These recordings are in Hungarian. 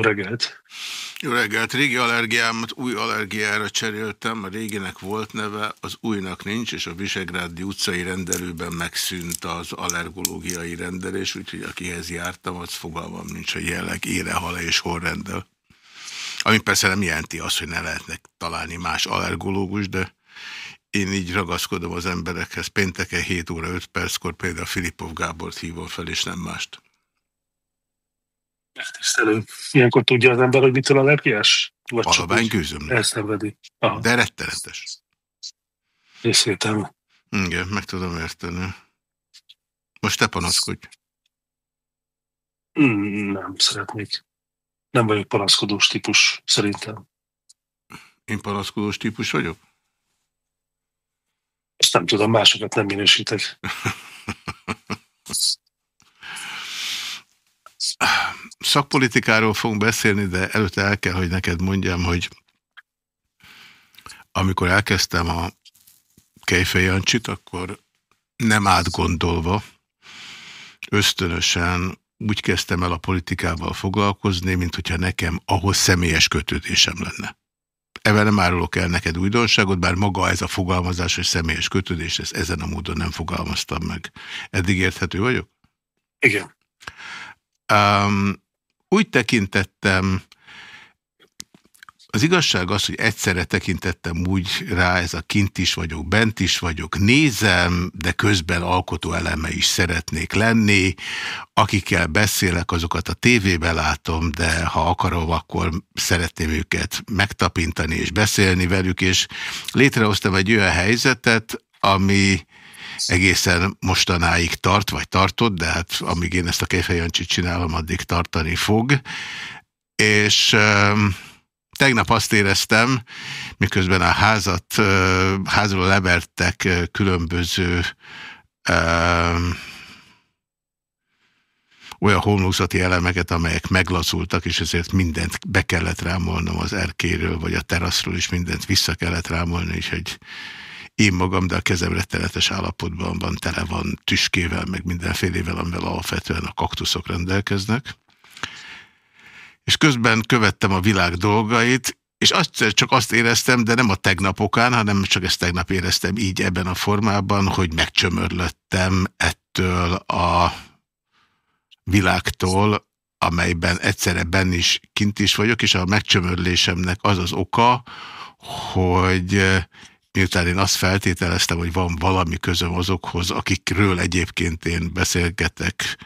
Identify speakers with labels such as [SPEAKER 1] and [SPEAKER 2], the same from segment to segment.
[SPEAKER 1] Jó reggelt!
[SPEAKER 2] Jó reggelt! Régi allergiámat új allergiára cseréltem, a réginek volt neve, az újnak nincs, és a Visegrádi utcai rendelőben megszűnt az allergológiai rendelés, úgyhogy akihez jártam, az fogalmam nincs, hogy jelenleg ére, hal és hol rendel. Ami persze nem jelenti azt, hogy ne lehetnek találni más allergológus, de én így ragaszkodom az emberekhez. Pénteken 7 óra 5 perckor például Filipov Gábort hívom fel, és nem mást.
[SPEAKER 1] Megtisztelő. Ilyenkor tudja az ember, hogy mitől allergiás?
[SPEAKER 2] Vagy Halvány gőzöm.
[SPEAKER 1] Elszenvedi.
[SPEAKER 2] Aha. De rettenetes.
[SPEAKER 1] Részvétem.
[SPEAKER 2] Igen, meg tudom érteni. Most te panaszkodj.
[SPEAKER 1] Mm, nem szeretnék. Nem vagyok panaszkodós típus, szerintem.
[SPEAKER 2] Én panaszkodós típus vagyok?
[SPEAKER 1] Ezt nem tudom, másokat nem minősítek.
[SPEAKER 2] Szakpolitikáról fogunk beszélni, de előtte el kell, hogy neked mondjam, hogy amikor elkezdtem a Kejfej Jancsit, akkor nem átgondolva, ösztönösen úgy kezdtem el a politikával foglalkozni, mint hogyha nekem ahhoz személyes kötődésem lenne. Ebben nem árulok el neked újdonságot, bár maga ez a fogalmazás, hogy személyes kötődés, ezt ezen a módon nem fogalmaztam meg. Eddig érthető vagyok?
[SPEAKER 1] Igen.
[SPEAKER 2] Um, úgy tekintettem, az igazság az, hogy egyszerre tekintettem úgy rá, ez a kint is vagyok, bent is vagyok, nézem, de közben alkotó eleme is szeretnék lenni. Akikkel beszélek, azokat a tévében látom, de ha akarom, akkor szeretném őket megtapintani és beszélni velük, és létrehoztam egy olyan helyzetet, ami egészen mostanáig tart, vagy tartott, de hát amíg én ezt a Kejfejancsit csinálom, addig tartani fog. És tegnap azt éreztem, miközben a házat, házról levertek különböző olyan homlokzati elemeket, amelyek meglazultak, és ezért mindent be kellett rámolnom az erkéről, vagy a teraszról is mindent vissza kellett rámolni, és hogy én magam, de a kezem rettenetes állapotban van, tele van tüskével, meg mindenfélével, amivel alapvetően a kaktuszok rendelkeznek. És közben követtem a világ dolgait, és azt, csak azt éreztem, de nem a tegnapokán, hanem csak ezt tegnap éreztem így ebben a formában, hogy megcsömörlöttem ettől a világtól, amelyben egyszerre benn is, kint is vagyok, és a megcsömörlésemnek az az oka, hogy miután én azt feltételeztem, hogy van valami közöm azokhoz, akikről egyébként én beszélgetek,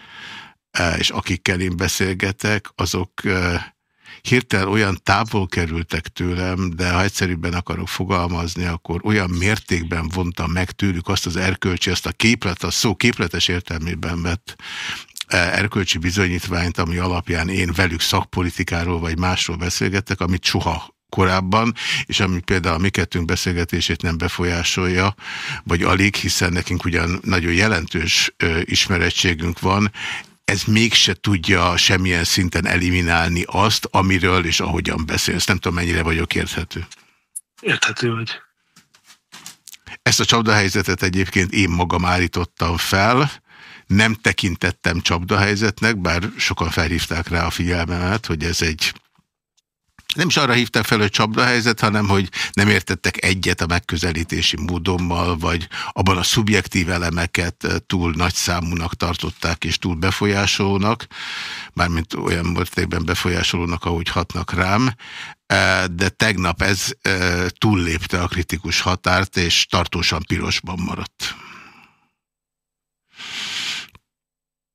[SPEAKER 2] e, és akikkel én beszélgetek, azok e, hirtelen olyan távol kerültek tőlem, de ha egyszerűbben akarok fogalmazni, akkor olyan mértékben vontam meg tőlük azt az erkölcsi, azt a képlet, a szó képletes értelmében vett e, erkölcsi bizonyítványt, ami alapján én velük szakpolitikáról vagy másról beszélgetek, amit soha korábban, és ami például a mi kettőnk beszélgetését nem befolyásolja, vagy alig, hiszen nekünk ugyan nagyon jelentős ö, ismerettségünk van, ez mégse tudja semmilyen szinten eliminálni azt, amiről és ahogyan beszélsz. Nem tudom, mennyire vagyok érthető.
[SPEAKER 1] Érthető vagy.
[SPEAKER 2] Ezt a csapdahelyzetet egyébként én magam állítottam fel, nem tekintettem csapdahelyzetnek, bár sokan felhívták rá a figyelmemet, hogy ez egy nem is arra hívták fel, hogy csapdahelyzet, hanem hogy nem értettek egyet a megközelítési módommal, vagy abban a szubjektív elemeket eh, túl nagy számúnak tartották, és túl befolyásolónak, mármint olyan mértékben befolyásolónak, ahogy hatnak rám, eh, de tegnap ez eh, túllépte a kritikus határt, és tartósan pirosban maradt.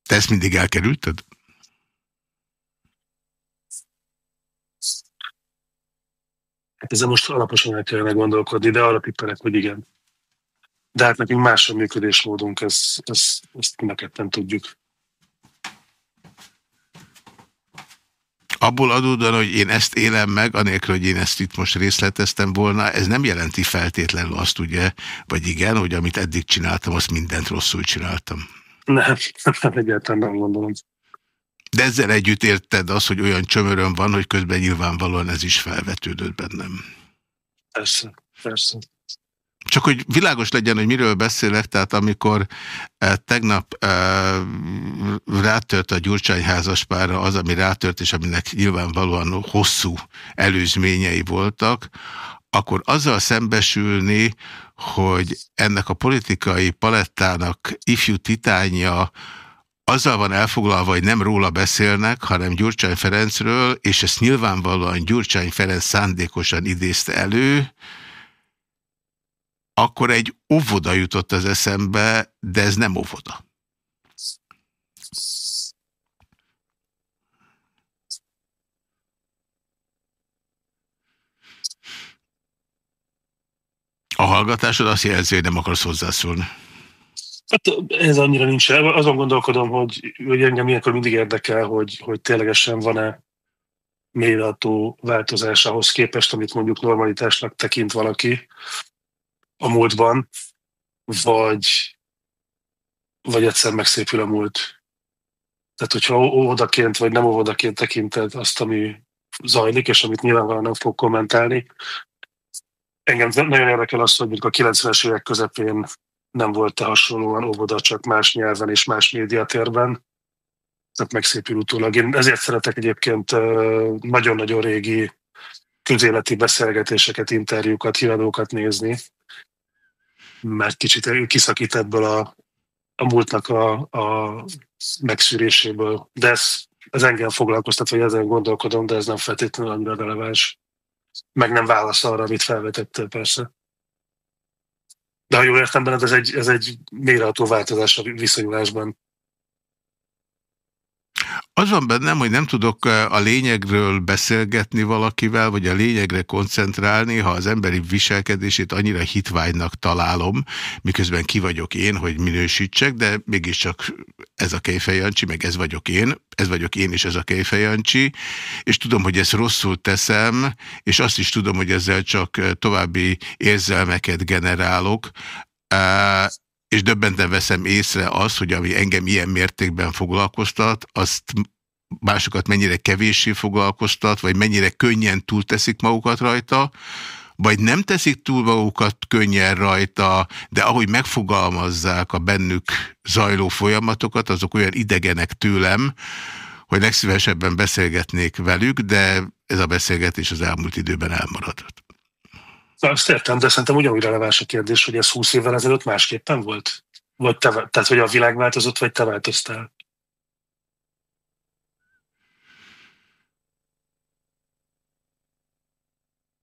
[SPEAKER 2] Te ezt mindig elkerülted?
[SPEAKER 1] Hát ezzel most alaposan el kellene gondolkodni, de arra tippelek, hogy igen. De hát nekünk más a működésmódunk, ezt, ezt, ezt neked nem tudjuk.
[SPEAKER 2] Abból adódóan, hogy én ezt élem meg, anélkül, hogy én ezt itt most részleteztem volna, ez nem jelenti feltétlenül azt ugye, vagy igen, hogy amit eddig csináltam, azt mindent rosszul csináltam.
[SPEAKER 1] Nem, nem egyáltalán nem gondolom.
[SPEAKER 2] De ezzel együtt érted az, hogy olyan csömörön van, hogy közben nyilvánvalóan ez is felvetődött bennem.
[SPEAKER 1] Persze, persze.
[SPEAKER 2] Csak hogy világos legyen, hogy miről beszélek, tehát amikor eh, tegnap eh, rátört a Gyurcsány házaspára az, ami rátört, és aminek nyilvánvalóan hosszú előzményei voltak, akkor azzal szembesülni, hogy ennek a politikai palettának ifjú titánja azzal van elfoglalva, hogy nem róla beszélnek, hanem Gyurcsány Ferencről, és ezt nyilvánvalóan Gyurcsány Ferenc szándékosan idézte elő, akkor egy óvoda jutott az eszembe, de ez nem óvoda. A hallgatásod azt jelzi, hogy nem akarsz hozzászólni.
[SPEAKER 1] Hát ez annyira nincs. Azon gondolkodom, hogy, hogy engem ilyenkor mindig érdekel, hogy, hogy ténylegesen van-e mélyreható változás ahhoz képest, amit mondjuk normalitásnak tekint valaki a múltban, vagy, vagy egyszer megszépül a múlt. Tehát, hogyha óvodaként vagy nem óvodaként tekinted azt, ami zajlik, és amit nyilvánvalóan nem fog kommentálni, engem nagyon érdekel az, hogy a 90-es évek közepén nem volt-e hasonlóan óvoda, csak más nyelven és más médiatérben. Tehát megszépül utólag. Én ezért szeretek egyébként nagyon-nagyon régi közéleti beszélgetéseket, interjúkat, híradókat nézni, mert kicsit kiszakít ebből a, a múltnak a, a megszűréséből. De ez, ez engem foglalkoztat, vagy ezen gondolkodom, de ez nem feltétlenül annyira releváns. Meg nem válasz arra, amit felvetettél persze. De ha jól értem benned, ez egy, ez egy mélyreható változás a viszonyulásban.
[SPEAKER 2] Az van bennem, hogy nem tudok eh, a lényegről beszélgetni valakivel, vagy a lényegre koncentrálni, ha az emberi viselkedését annyira hitvágynak találom, miközben ki vagyok én, hogy minősítsek, de mégiscsak ez a Kejfejancsi, meg ez vagyok én, ez vagyok én, és ez a Kejfejancsi, és tudom, hogy ezt rosszul teszem, és azt is tudom, hogy ezzel csak eh, további érzelmeket generálok, eh, és döbbenten veszem észre az, hogy ami engem ilyen mértékben foglalkoztat, azt másokat mennyire kevéssé foglalkoztat, vagy mennyire könnyen túlteszik magukat rajta, vagy nem teszik túl magukat könnyen rajta, de ahogy megfogalmazzák a bennük zajló folyamatokat, azok olyan idegenek tőlem, hogy legszívesebben beszélgetnék velük, de ez a beszélgetés az elmúlt időben elmaradott.
[SPEAKER 1] Azt értem, de szerintem ugyanúgy releváns a kérdés, hogy ez 20 évvel ezelőtt másképpen volt? Vagy te, tehát, hogy a világ változott, vagy te változtál?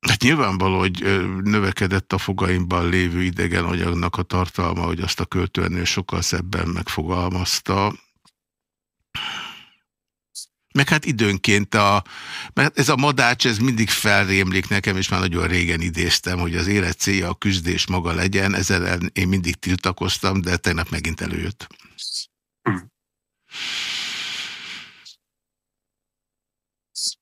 [SPEAKER 2] Hát nyilvánvaló, hogy növekedett a fogaimban lévő idegen anyagnak a tartalma, hogy azt a költőennél sokkal szebben megfogalmazta. Meg hát időnként a, mert ez a madács, ez mindig felrémlik nekem, és már nagyon régen idéztem, hogy az élet célja a küzdés maga legyen, ezzel én mindig tiltakoztam, de tegnap megint előjött.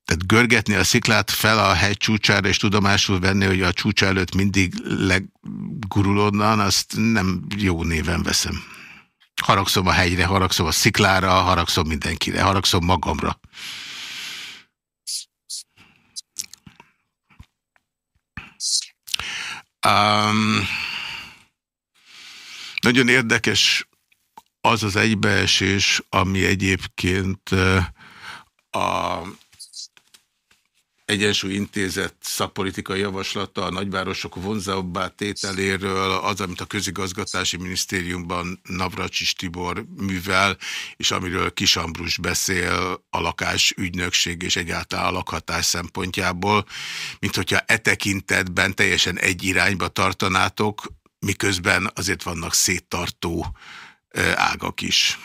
[SPEAKER 2] Tehát görgetni a sziklát fel a hegy csúcsára, és tudomásul venni, hogy a csúcsa előtt mindig legurulódnan, azt nem jó néven veszem. Haragszom a hegyre, haragszom a sziklára, haragszom mindenkire, haragszom magamra. Um, nagyon érdekes az az egybeesés, ami egyébként a Egyensúly Intézet szakpolitikai javaslata a nagyvárosok vonzóbbá tételéről, az, amit a közigazgatási minisztériumban Navracsis Tibor művel, és amiről Kisambrus beszél a lakásügynökség és egyáltalán a lakhatás szempontjából, mint hogyha e tekintetben teljesen egy irányba tartanátok, miközben azért vannak széttartó ágak is.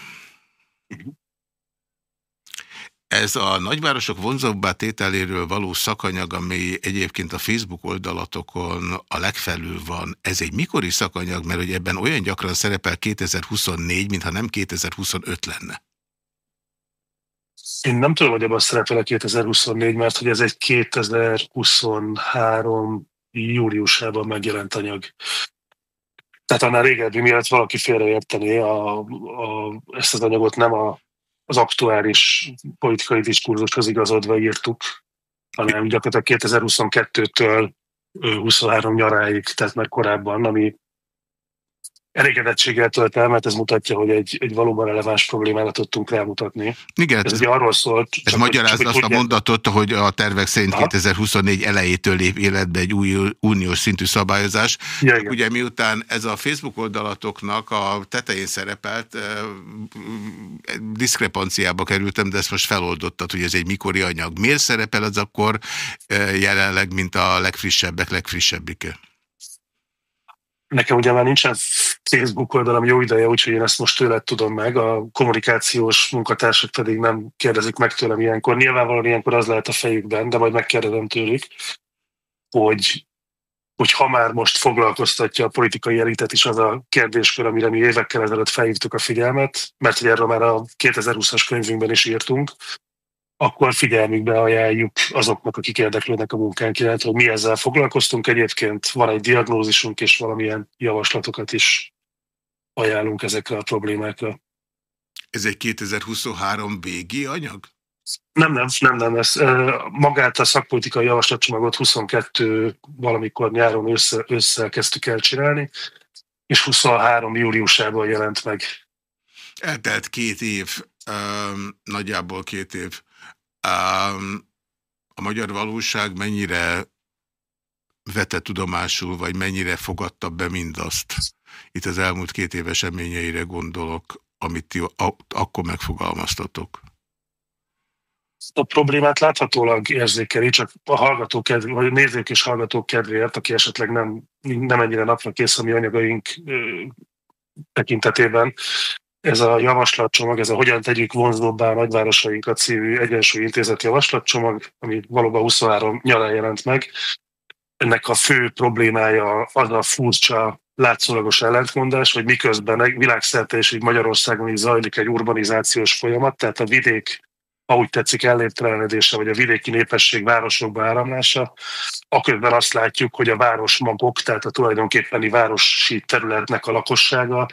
[SPEAKER 2] Ez a nagyvárosok vonzóbbá tételéről való szakanyag, ami egyébként a Facebook oldalatokon a legfelül van, ez egy mikori szakanyag, mert hogy ebben olyan gyakran szerepel 2024, mintha nem 2025 lenne?
[SPEAKER 1] Én nem tudom, hogy ebben szerepel a 2024, mert hogy ez egy 2023 júliusában megjelent anyag. Tehát annál régebbi, mielőtt valaki félreértené a, a, ezt az anyagot, nem a az aktuális politikai diskurzushoz igazodva írtuk, hanem gyakorlatilag 2022-től 23 nyaráig, tehát már korábban, ami elégedettséggel tölt el, mert ez mutatja, hogy egy, egy valóban releváns problémára tudtunk rámutatni.
[SPEAKER 2] Igen, ez,
[SPEAKER 1] ez ugye arról szólt...
[SPEAKER 2] Ez magyarázza azt a mondatot, hogy a tervek szerint Aha. 2024 elejétől lép életbe egy új uniós szintű szabályozás. Ja, igen. Ugye miután ez a Facebook oldalatoknak a tetején szerepelt, eh, diszkrepanciába kerültem, de ezt most feloldottad, hogy ez egy mikori anyag. Miért szerepel az akkor eh, jelenleg, mint a legfrissebbek, legfrissebbike?
[SPEAKER 1] Nekem ugye már nincsen Facebook oldalam jó ideje, úgyhogy én ezt most tőled tudom meg, a kommunikációs munkatársak pedig nem kérdezik meg tőlem ilyenkor. Nyilvánvalóan ilyenkor az lehet a fejükben, de majd megkérdezem tőlük, hogy, hogy ha már most foglalkoztatja a politikai elitet is az a kérdéskör, amire mi évekkel ezelőtt felhívtuk a figyelmet, mert hogy erről már a 2020-as könyvünkben is írtunk, akkor figyelmükbe ajánljuk azoknak, akik érdeklődnek a munkánk iránt, hogy mi ezzel foglalkoztunk. Egyébként van egy diagnózisunk, és valamilyen javaslatokat is ajánlunk ezekre a problémákra.
[SPEAKER 2] Ez egy 2023 végi anyag?
[SPEAKER 1] Nem, nem, nem, nem. Ez, magát a szakpolitikai javaslatcsomagot 22 valamikor nyáron össze, össze kezdtük el csinálni, és 23 júliusában jelent meg.
[SPEAKER 2] Eltelt két év, nagyjából két év. A magyar valóság mennyire vette tudomásul, vagy mennyire fogadta be mindazt? Itt az elmúlt két év eseményeire gondolok, amit ti akkor megfogalmaztatok.
[SPEAKER 1] A problémát láthatólag érzékeli, csak a hallgatók vagy a nézők és hallgatók kedvéért, aki esetleg nem, nem ennyire napra kész a mi anyagaink ö, tekintetében ez a javaslatcsomag, ez a Hogyan tegyük vonzóbbá a nagyvárosainkat című Egyensúly Intézet javaslatcsomag, ami valóban 23 nyarán jelent meg. Ennek a fő problémája az a furcsa látszólagos ellentmondás, hogy miközben világszerte és így Magyarországon is zajlik egy urbanizációs folyamat, tehát a vidék ahogy tetszik, elléptelenedése, vagy a vidéki népesség városokba áramlása, aközben azt látjuk, hogy a városmagok, tehát a tulajdonképpeni városi területnek a lakossága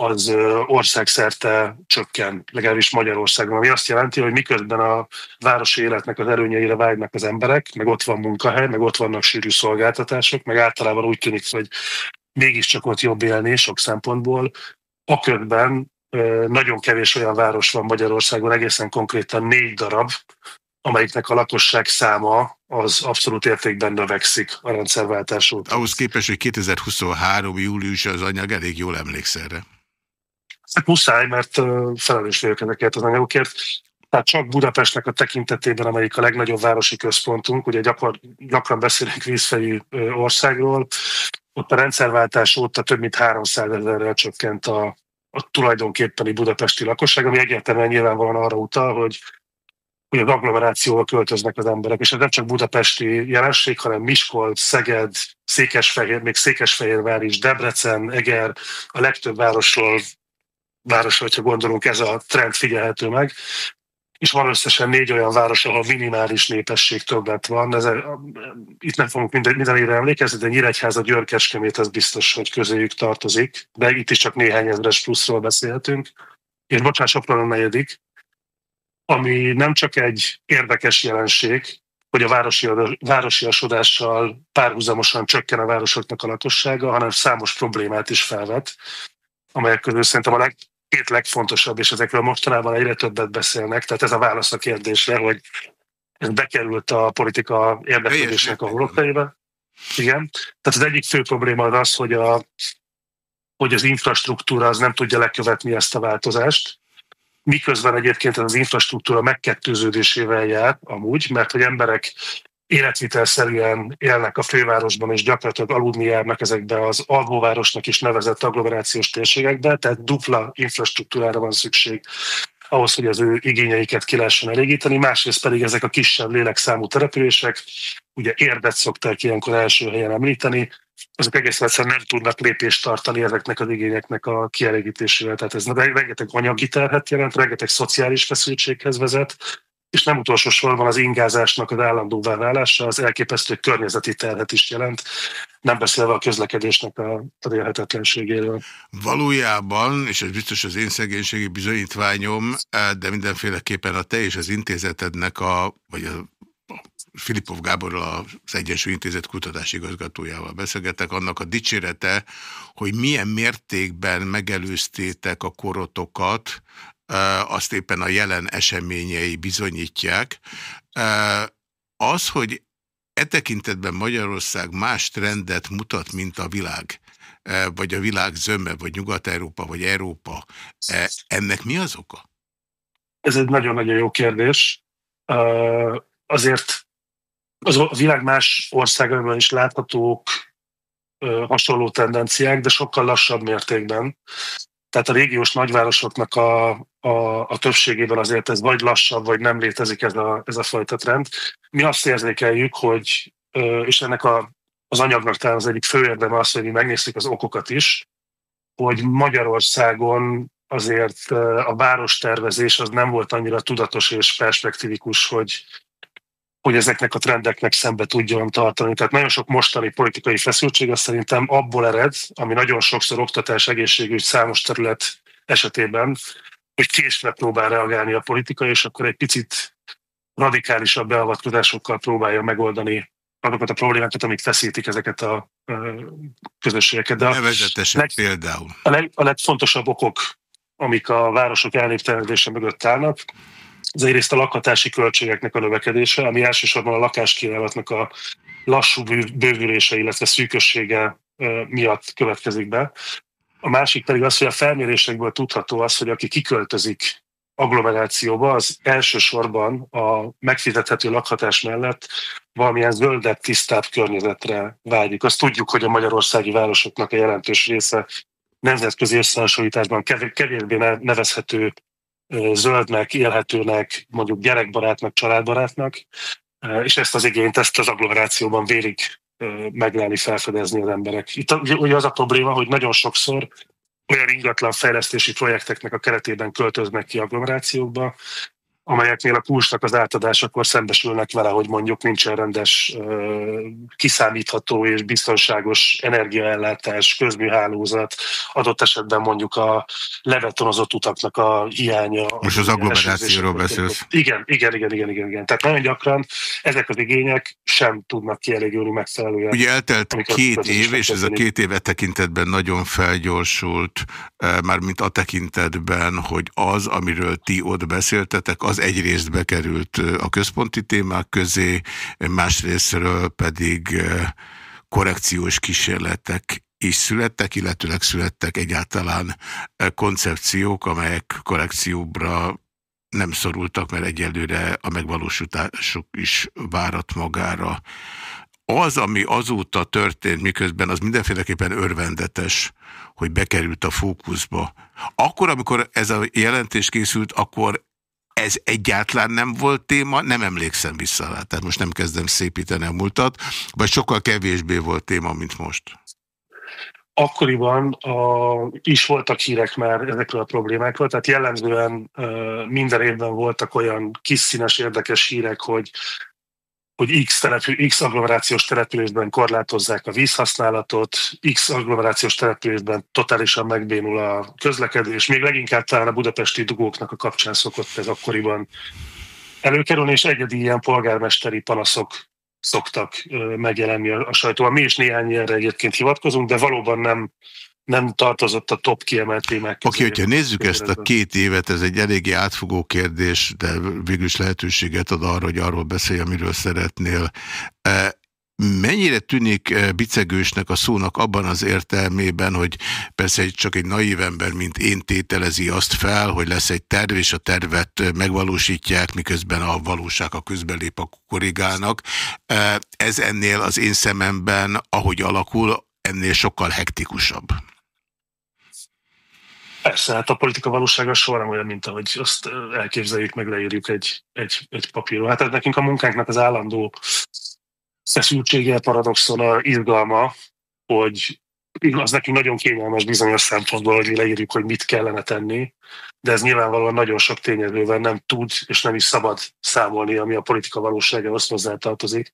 [SPEAKER 1] az országszerte csökken, legalábbis Magyarországon, ami azt jelenti, hogy miközben a városi életnek az előnyeire vágynak az emberek, meg ott van munkahely, meg ott vannak sűrű szolgáltatások, meg általában úgy tűnik, hogy mégiscsak ott jobb élni sok szempontból, aközben nagyon kevés olyan város van Magyarországon, egészen konkrétan négy darab, amelyiknek a lakosság száma az abszolút értékben növekszik a rendszerváltás óta.
[SPEAKER 2] Ahhoz képest, hogy 2023. július az anyag elég jól emléksz erre.
[SPEAKER 1] Hát muszáj, mert felelős vagyok ezekért az anyagokért. Tehát csak Budapestnek a tekintetében, amelyik a legnagyobb városi központunk, ugye gyakor, gyakran beszélünk vízfejű országról, ott a rendszerváltás óta több mint 300 ezerrel csökkent a, a tulajdonképpeni budapesti lakosság, ami egyértelműen nyilvánvalóan arra utal, hogy hogy az agglomerációval költöznek az emberek, és ez nem csak budapesti jelenség, hanem Miskolc, Szeged, Székesfehér, még Székesfehérvár is, Debrecen, Eger, a legtöbb városról városra, hogyha gondolunk, ez a trend figyelhető meg. És van összesen négy olyan város, ahol minimális népesség többet van. Ez, itt nem fogunk minden, mindenére emlékezni, de Nyíregyháza, Györkeskemét, ez biztos, hogy közéjük tartozik. De itt is csak néhány ezres pluszról beszélhetünk. És bocsánat, Sopron a negyedik, ami nem csak egy érdekes jelenség, hogy a városi, városiasodással párhuzamosan csökken a városoknak a lakossága, hanem számos problémát is felvet, amelyek közül szerintem a leg, két legfontosabb, és ezekről mostanában egyre többet beszélnek, tehát ez a válasz a kérdésre, hogy ez bekerült a politika érdeklődésnek a holokaiba. Igen. Tehát az egyik fő probléma az az, hogy, a, hogy az infrastruktúra az nem tudja lekövetni ezt a változást, miközben egyébként az infrastruktúra megkettőződésével jár amúgy, mert hogy emberek életvitelszerűen élnek a fővárosban, és gyakorlatilag aludni járnak ezekbe az alvóvárosnak is nevezett agglomerációs térségekbe, tehát dupla infrastruktúrára van szükség ahhoz, hogy az ő igényeiket ki lehessen elégíteni, másrészt pedig ezek a kisebb lélekszámú települések, ugye érdet szokták ilyenkor első helyen említeni, azok egész egyszerűen nem tudnak lépést tartani ezeknek az igényeknek a kielégítésével. Tehát ez rengeteg anyagi terhet jelent, rengeteg szociális feszültséghez vezet, és nem utolsó sorban az ingázásnak az állandóvá válása az elképesztő környezeti terhet is jelent, nem beszélve a közlekedésnek a, a élhetetlenségéről.
[SPEAKER 2] Valójában, és ez biztos az én szegénységi bizonyítványom, de mindenféleképpen a te és az intézetednek a, vagy a Filipov Gáborral, az Egyensúly Intézet kutatási igazgatójával beszélgetek, annak a dicsérete, hogy milyen mértékben megelőztétek a korotokat, azt éppen a jelen eseményei bizonyítják. Az, hogy e tekintetben Magyarország más trendet mutat, mint a világ, vagy a világ zöme, vagy Nyugat-Európa, vagy Európa, ennek mi az oka?
[SPEAKER 1] Ez egy nagyon-nagyon jó kérdés. Azért az a világ más országaiban is láthatók hasonló tendenciák, de sokkal lassabb mértékben. Tehát a régiós nagyvárosoknak a, a, a többségében azért ez vagy lassabb, vagy nem létezik ez a, ez a fajta trend. Mi azt érzékeljük, hogy, és ennek a, az anyagnak talán az egyik fő érdeme az, hogy mi megnéztük az okokat is, hogy Magyarországon azért a várostervezés az nem volt annyira tudatos és perspektívikus, hogy, hogy ezeknek a trendeknek szembe tudjon tartani. Tehát nagyon sok mostani politikai feszültség az szerintem abból ered, ami nagyon sokszor oktatás, egészségügy, számos terület esetében, hogy késve próbál reagálni a politika, és akkor egy picit radikálisabb beavatkozásokkal próbálja megoldani azokat a problémákat, amik feszítik ezeket a közösségeket.
[SPEAKER 2] De Nevezetesen leg, például.
[SPEAKER 1] A, leg, a legfontosabb okok, amik a városok elnéptelenedése mögött állnak, az egyrészt a lakhatási költségeknek a növekedése, ami elsősorban a lakáskínálatnak a lassú bővülése, illetve szűkössége miatt következik be. A másik pedig az, hogy a felmérésekből tudható az, hogy aki kiköltözik agglomerációba, az elsősorban a megfizethető lakhatás mellett valamilyen zöldebb, tisztább környezetre vágyik. Azt tudjuk, hogy a magyarországi városoknak a jelentős része nemzetközi összehasonlításban kevésbé nevezhető zöldnek, élhetőnek, mondjuk gyerekbarátnak, családbarátnak, és ezt az igényt, ezt az agglomerációban vélik meglelni, felfedezni az emberek. Itt ugye az a probléma, hogy nagyon sokszor olyan ingatlan fejlesztési projekteknek a keretében költöznek ki agglomerációkba, amelyeknél a kulcsnak az átadásakor szembesülnek vele, hogy mondjuk nincsen rendes, kiszámítható és biztonságos energiaellátás, közműhálózat, adott esetben mondjuk a levetonozott utaknak a hiánya.
[SPEAKER 2] Most az agglomerációról beszélsz.
[SPEAKER 1] Igen, igen, igen, igen, igen, igen. Tehát nagyon gyakran ezek az igények sem tudnak kielégülni megfelelően.
[SPEAKER 2] Ugye eltelt két év, és ez a két éve tekintetben nagyon felgyorsult, mármint a tekintetben, hogy az, amiről ti ott beszéltetek, az az egyrészt bekerült a központi témák közé, másrésztről pedig korrekciós kísérletek is születtek, illetőleg születtek egyáltalán koncepciók, amelyek korrekcióbra nem szorultak, mert egyelőre a megvalósításuk is várat magára. Az, ami azóta történt, miközben az mindenféleképpen örvendetes, hogy bekerült a fókuszba. Akkor, amikor ez a jelentés készült, akkor ez egyáltalán nem volt téma, nem emlékszem vissza rá, tehát most nem kezdem szépíteni a múltat, vagy sokkal kevésbé volt téma, mint most.
[SPEAKER 1] Akkoriban a, is voltak hírek már ezekről a problémákról, tehát jellemzően minden évben voltak olyan kis színes érdekes hírek, hogy hogy X, települ, X agglomerációs településben korlátozzák a vízhasználatot, X agglomerációs településben totálisan megbénul a közlekedés, még leginkább talán a budapesti dugóknak a kapcsán szokott ez akkoriban előkerülni, és egyedi ilyen polgármesteri panaszok szoktak megjelenni a sajtóban. Mi is néhány ilyenre egyébként hivatkozunk, de valóban nem nem tartozott a top kiemelt témák
[SPEAKER 2] Oké, okay, hogyha nézzük ezt a két évet, ez egy eléggé átfogó kérdés, de végülis lehetőséget ad arra, hogy arról beszélj, amiről szeretnél. E, mennyire tűnik e, bicegősnek a szónak abban az értelmében, hogy persze csak egy naív ember, mint én tételezi azt fel, hogy lesz egy terv, és a tervet megvalósítják, miközben a valóság a közbelép, a korrigálnak. E, ez ennél az én szememben, ahogy alakul, ennél sokkal hektikusabb.
[SPEAKER 1] Persze, hát a politika valósága soha nem olyan, mint ahogy azt elképzeljük, meg leírjuk egy, egy, egy papíron. Hát ez nekünk a munkánknak az állandó feszültsége, a izgalma, hogy az nekünk nagyon kényelmes bizonyos szempontból, hogy leírjuk, hogy mit kellene tenni, de ez nyilvánvalóan nagyon sok tényezővel nem tud és nem is szabad számolni, ami a politika valóságához hozzátartozik.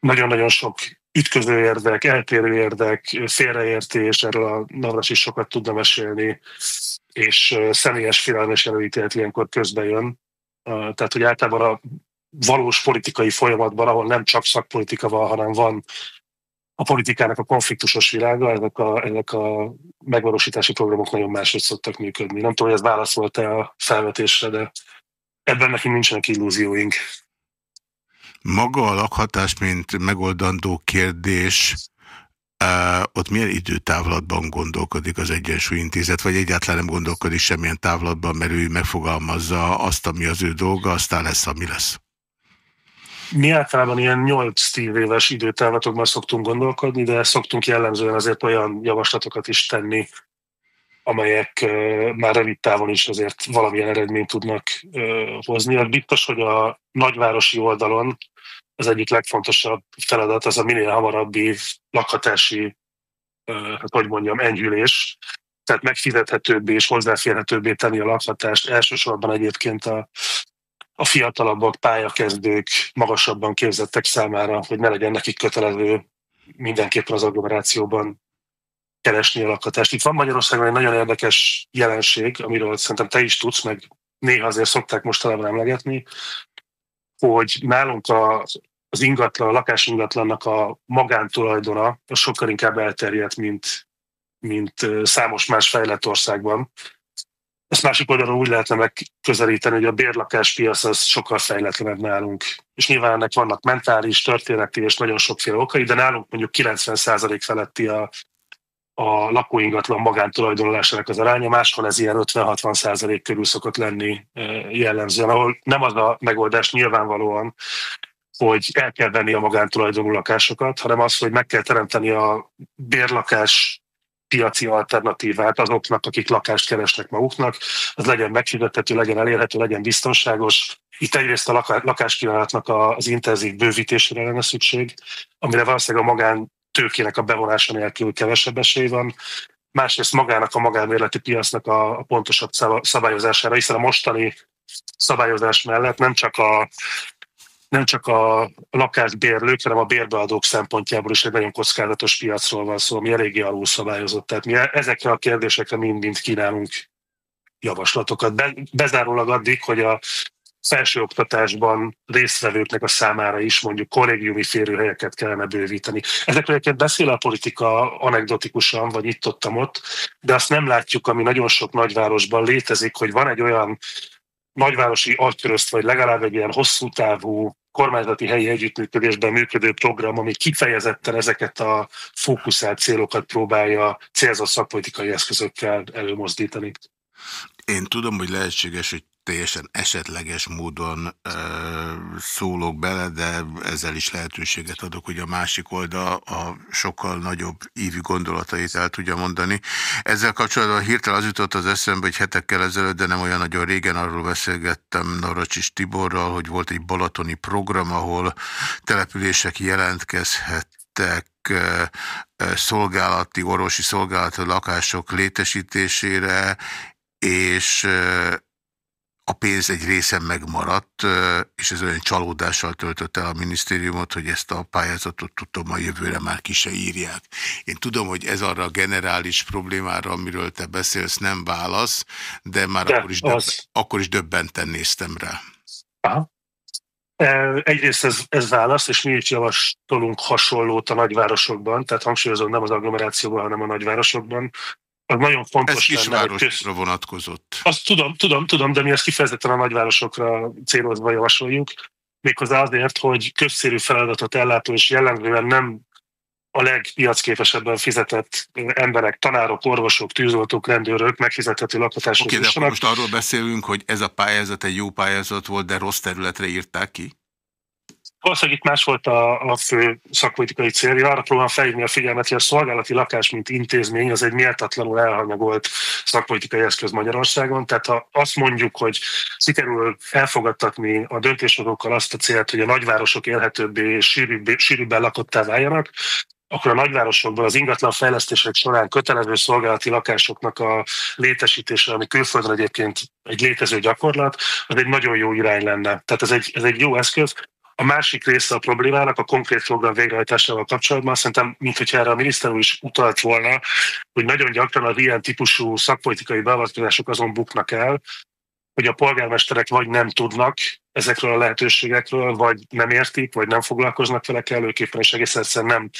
[SPEAKER 1] Nagyon-nagyon sok ütköző érdek, eltérő érdek, félreértés, erről a Navras is sokat tudna mesélni, és személyes félelmes előítélet ilyenkor közben jön. Tehát, hogy általában a valós politikai folyamatban, ahol nem csak szakpolitika van, hanem van a politikának a konfliktusos világa, ezek a, ezek a megvalósítási programok nagyon máshogy szoktak működni. Nem tudom, hogy ez válaszolt-e a felvetésre, de ebben nekünk nincsenek illúzióink.
[SPEAKER 2] Maga a lakhatás, mint megoldandó kérdés, Uh, ott milyen időtávlatban gondolkodik az Egyensúlyintézet, vagy egyáltalán nem gondolkodik semmilyen távlatban, mert ő megfogalmazza azt, ami az ő dolga, aztán lesz, ami lesz?
[SPEAKER 1] Mi általában ilyen 8-10 éves időtávlatokban szoktunk gondolkodni, de szoktunk jellemzően azért olyan javaslatokat is tenni, amelyek uh, már rövid távon is azért valamilyen eredményt tudnak uh, hozni. Az biztos, hogy a nagyvárosi oldalon az egyik legfontosabb feladat az a minél hamarabbi lakhatási, hát hogy mondjam, enyhülés. Tehát megfizethetőbbé és hozzáférhetőbbé tenni a lakhatást. Elsősorban egyébként a, a fiatalabbak, pályakezdők, magasabban képzettek számára, hogy ne legyen nekik kötelező mindenképpen az agglomerációban keresni a lakhatást. Itt van Magyarországon egy nagyon érdekes jelenség, amiről szerintem te is tudsz, meg néha azért szokták mostanában emlegetni, hogy nálunk a, az ingatlan, a lakásingatlannak a magántulajdona az sokkal inkább elterjedt, mint, mint számos más fejlett országban. Ezt másik oldalon úgy lehetne megközelíteni, hogy a bérlakáspiac az sokkal fejletlenebb nálunk. És nyilván ennek vannak mentális, történeti és nagyon sokféle okai, de nálunk mondjuk 90% feletti a, a lakóingatlan magántulajdonolásának az aránya, máshol ez ilyen 50-60% körül szokott lenni jellemzően, ahol nem az a megoldás nyilvánvalóan, hogy el kell venni a magántulajdonú lakásokat, hanem az, hogy meg kell teremteni a bérlakás piaci alternatívát azoknak, akik lakást keresnek maguknak, az legyen megfizethető, legyen elérhető, legyen biztonságos. Itt egyrészt a lakáskínálatnak az intenzív bővítésére lenne szükség, amire valószínűleg a magán tőkének a bevonása nélkül kevesebb esély van. Másrészt magának a magánmérleti piacnak a, a pontosabb szabályozására, hiszen a mostani szabályozás mellett nem csak a nem csak a lakásbérlők, hanem a bérbeadók szempontjából is egy nagyon kockázatos piacról van szó, ami eléggé alul szabályozott. Tehát mi ezekre a kérdésekre mind-mind kínálunk javaslatokat. Be, bezárólag addig, hogy a felsőoktatásban résztvevőknek a számára is mondjuk kollégiumi férőhelyeket kellene bővíteni. Ezekről egyébként beszél a politika anekdotikusan, vagy itt ott, ott, de azt nem látjuk, ami nagyon sok nagyvárosban létezik, hogy van egy olyan nagyvárosi agytörözt, vagy legalább egy ilyen hosszú távú kormányzati helyi együttműködésben működő program, ami kifejezetten ezeket a fókuszált célokat próbálja célzott szakpolitikai eszközökkel előmozdítani.
[SPEAKER 2] Én tudom, hogy lehetséges, hogy teljesen esetleges módon ö, szólok bele, de ezzel is lehetőséget adok, hogy a másik oldal a sokkal nagyobb ívű gondolatait el tudja mondani. Ezzel kapcsolatban hirtelen az jutott az eszembe, hogy hetekkel ezelőtt, de nem olyan nagyon régen arról beszélgettem Naracsis Tiborral, hogy volt egy balatoni program, ahol települések jelentkezhettek szolgálati, orvosi szolgálati lakások létesítésére, és a pénz egy része megmaradt, és ez olyan csalódással töltött el a minisztériumot, hogy ezt a pályázatot tudom a jövőre már ki se írják. Én tudom, hogy ez arra a generális problémára, amiről te beszélsz, nem válasz, de már de, akkor, is döbben, akkor is döbbenten néztem rá.
[SPEAKER 1] Aha. Egyrészt ez, ez válasz, és mi is javasolunk hasonlót a nagyvárosokban, tehát hangsúlyozom nem az agglomerációban, hanem a nagyvárosokban, az nagyon fontos. Ez
[SPEAKER 2] kisvárosokra vonatkozott.
[SPEAKER 1] Azt tudom, tudom, tudom, de mi ezt kifejezetten a nagyvárosokra célozva javasoljuk. Méghozzá azért, hogy közszérű feladatot ellátó és jellemzően nem a legpiacképesebben fizetett emberek, tanárok, orvosok, tűzoltók, rendőrök megfizethető lakhatásra
[SPEAKER 2] Oké, okay, de most arról beszélünk, hogy ez a pályázat egy jó pályázat volt, de rossz területre írták ki?
[SPEAKER 1] Valószínűleg itt más volt a, a fő szakpolitikai célja. Arra próbálom felhívni a figyelmet, hogy a szolgálati lakás, mint intézmény, az egy méltatlanul elhanyagolt szakpolitikai eszköz Magyarországon. Tehát ha azt mondjuk, hogy sikerül elfogadtatni a döntéshozókkal azt a célt, hogy a nagyvárosok élhetőbbé és sűrűbben lakottá váljanak, akkor a nagyvárosokban az ingatlan fejlesztések során kötelező szolgálati lakásoknak a létesítése, ami külföldön egyébként egy létező gyakorlat, az egy nagyon jó irány lenne. Tehát ez egy, ez egy jó eszköz. A másik része a problémának a konkrét program végrehajtásával kapcsolatban szerintem, mint hogyha erre a miniszter úr is utalt volna, hogy nagyon gyakran az ilyen típusú szakpolitikai beavatkozások azon buknak el, hogy a polgármesterek vagy nem tudnak, ezekről a lehetőségekről, vagy nem értik, vagy nem foglalkoznak vele kellőképpen, és egész egyszerűen nem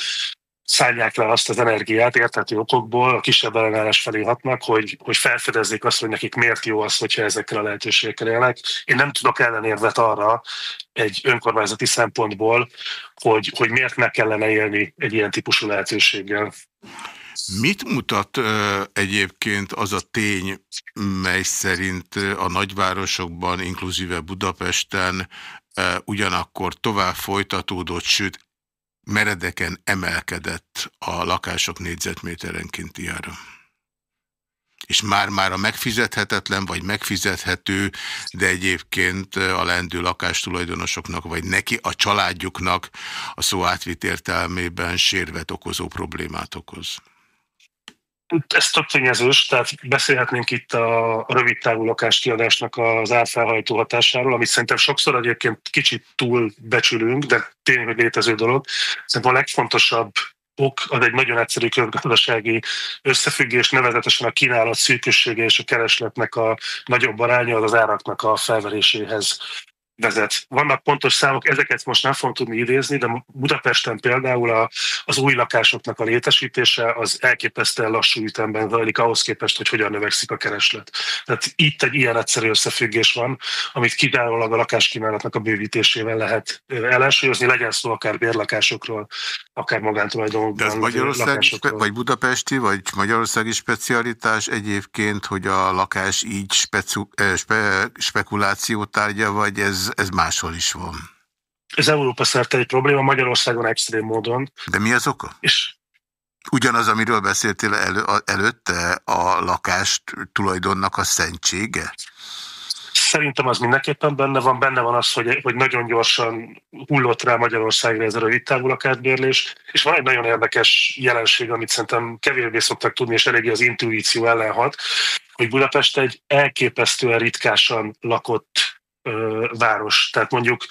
[SPEAKER 1] szállják le azt az energiát értető okokból, a kisebb ellenállás felé hatnak, hogy, hogy felfedezzék azt, hogy nekik miért jó az, hogyha ezekkel a lehetőségekkel élnek. Én nem tudok ellenérvet arra egy önkormányzati szempontból, hogy, hogy miért meg kellene élni egy ilyen típusú lehetőséggel.
[SPEAKER 2] Mit mutat egyébként az a tény, mely szerint a nagyvárosokban, inkluzíve Budapesten ugyanakkor tovább folytatódott, sőt meredeken emelkedett a lakások négyzetméterenkénti ára. És már-már a megfizethetetlen vagy megfizethető, de egyébként a lendő lakástulajdonosoknak, vagy neki, a családjuknak a szó átvitt értelmében sérvet okozó problémát okoz.
[SPEAKER 1] Ez több tényezős, tehát beszélhetnénk itt a rövid távú lakáskiadásnak az árfelhajtó hatásáról, amit szerintem sokszor egyébként kicsit túl becsülünk, de tényleg egy létező dolog. Szerintem a legfontosabb ok az egy nagyon egyszerű közgazdasági összefüggés, nevezetesen a kínálat szűkössége és a keresletnek a nagyobb aránya az az áraknak a felveréséhez vezet. Vannak pontos számok, ezeket most nem fogom tudni idézni, de Budapesten például a, az új lakásoknak a létesítése az elképesztően lassú ütemben zajlik ahhoz képest, hogy hogyan növekszik a kereslet. Tehát itt egy ilyen egyszerű összefüggés van, amit kizárólag a lakáskínálatnak a bővítésével lehet ellensúlyozni, legyen szó akár bérlakásokról, akár magántulajdonokban.
[SPEAKER 2] De Magyarország, vagy budapesti, vagy magyarországi specialitás egyébként, hogy a lakás így specu, spe, spekuláció tárgya, vagy ez ez, máshol is van.
[SPEAKER 1] Ez Európa szerte egy probléma, Magyarországon extrém módon.
[SPEAKER 2] De mi az oka? És Ugyanaz, amiről beszéltél elő, előtte, a lakást tulajdonnak a szentsége?
[SPEAKER 1] Szerintem az mindenképpen benne van. Benne van az, hogy, hogy nagyon gyorsan hullott rá Magyarországra ez a rövid távú lakásbérlés, és van egy nagyon érdekes jelenség, amit szerintem kevésbé szoktak tudni, és eléggé az intuíció ellen hat, hogy Budapest egy elképesztően ritkásan lakott ö, város. Tehát mondjuk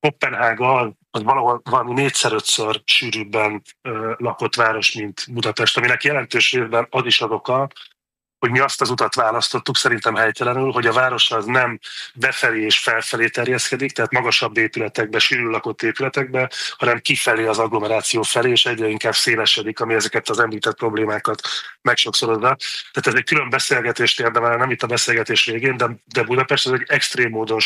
[SPEAKER 1] Kopenhága az valahol valami négyszer-ötször sűrűbben ö, lakott város, mint Budapest, aminek jelentős részben az is az oka, hogy mi azt az utat választottuk, szerintem helytelenül, hogy a város az nem befelé és felfelé terjeszkedik, tehát magasabb épületekbe, sűrű lakott épületekbe, hanem kifelé az agglomeráció felé, és egyre inkább szélesedik, ami ezeket az említett problémákat megsokszorozza. Tehát ez egy külön beszélgetést érdemel, nem itt a beszélgetés végén, de, de Budapest az egy extrém módon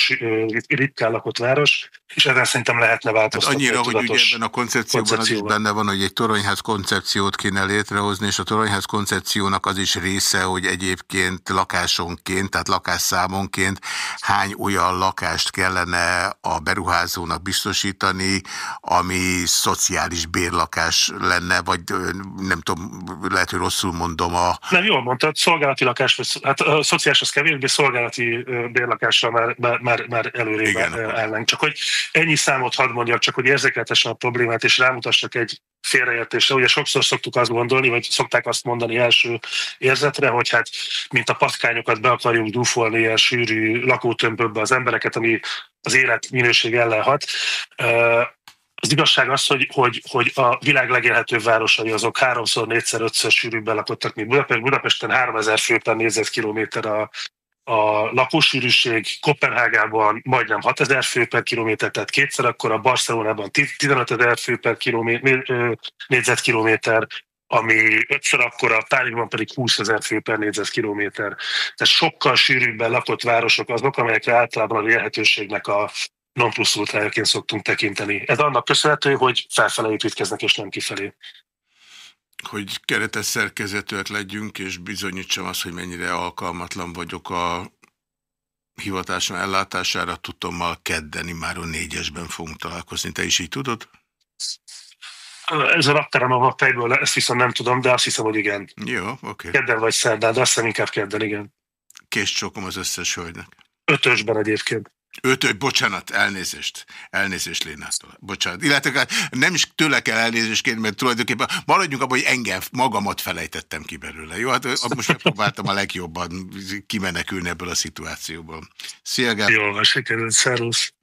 [SPEAKER 1] ritkán lakott város, és ezen szerintem lehetne változtatni.
[SPEAKER 2] Hát annyira, hogy ugye ebben a koncepcióban, koncepcióban az is benne van, hogy egy toronyház koncepciót kéne létrehozni, és a toronyház koncepciónak az is része, hogy hogy egyébként lakásonként, tehát lakásszámonként hány olyan lakást kellene a beruházónak biztosítani, ami szociális bérlakás lenne, vagy nem tudom, lehet, hogy rosszul mondom a...
[SPEAKER 1] Nem, jól mondtad, szolgálati lakás, hát a szociális az kevésbé, szolgálati bérlakásra már, már, már, már előrébb állnánk. Csak hogy ennyi számot hadd mondjak, csak hogy érzékeltesen a problémát, és rámutassak egy félreértésre. Ugye sokszor szoktuk azt gondolni, vagy szokták azt mondani első érzetre, hogy hát mint a patkányokat be akarjuk dúfolni ilyen sűrű lakótömbökbe az embereket, ami az élet minőség ellen hat. Az igazság az, hogy, hogy, hogy a világ legélhetőbb városai azok háromszor, négyszer, ötször sűrűbben lakottak, mint Budapest. Budapesten 3000 fő per négyzetkilométer a, a lakósűrűség, Kopenhágában majdnem 6000 fő per kilométer, tehát kétszer akkor a Barcelonában 15 ezer fő per kilométer, négyzetkilométer, ami ötször akkor a Párizsban pedig 20 ezer fő per négyzetkilométer. Tehát sokkal sűrűbben lakott városok azok, amelyekre általában a élhetőségnek a non plus ultrájaként szoktunk tekinteni. Ez annak köszönhető, hogy felfele építkeznek és nem kifelé.
[SPEAKER 2] Hogy keretes szerkezetűek legyünk, és bizonyítsam azt, hogy mennyire alkalmatlan vagyok a hivatásom ellátására, tudtommal keddeni már a négyesben fogunk találkozni. Te is így tudod?
[SPEAKER 1] Ez a raktáram a fejből, ezt viszont nem tudom, de azt hiszem, hogy igen.
[SPEAKER 2] Jó, oké. Okay.
[SPEAKER 1] Kedden vagy szerdán, de azt hiszem inkább kedden, igen.
[SPEAKER 2] Kést csokom az összes hölgynek.
[SPEAKER 1] Ötösben egyébként.
[SPEAKER 2] Öt, bocsánat, elnézést. Elnézést Lénától. Bocsánat. Illetve nem is tőle kell elnézést kérni, mert tulajdonképpen maradjunk abban, hogy engem, magamat felejtettem ki belőle. Jó, hát most megpróbáltam a legjobban kimenekülni ebből a szituációból. Szia, Gábor.
[SPEAKER 1] Jól sikerült. Szervusz.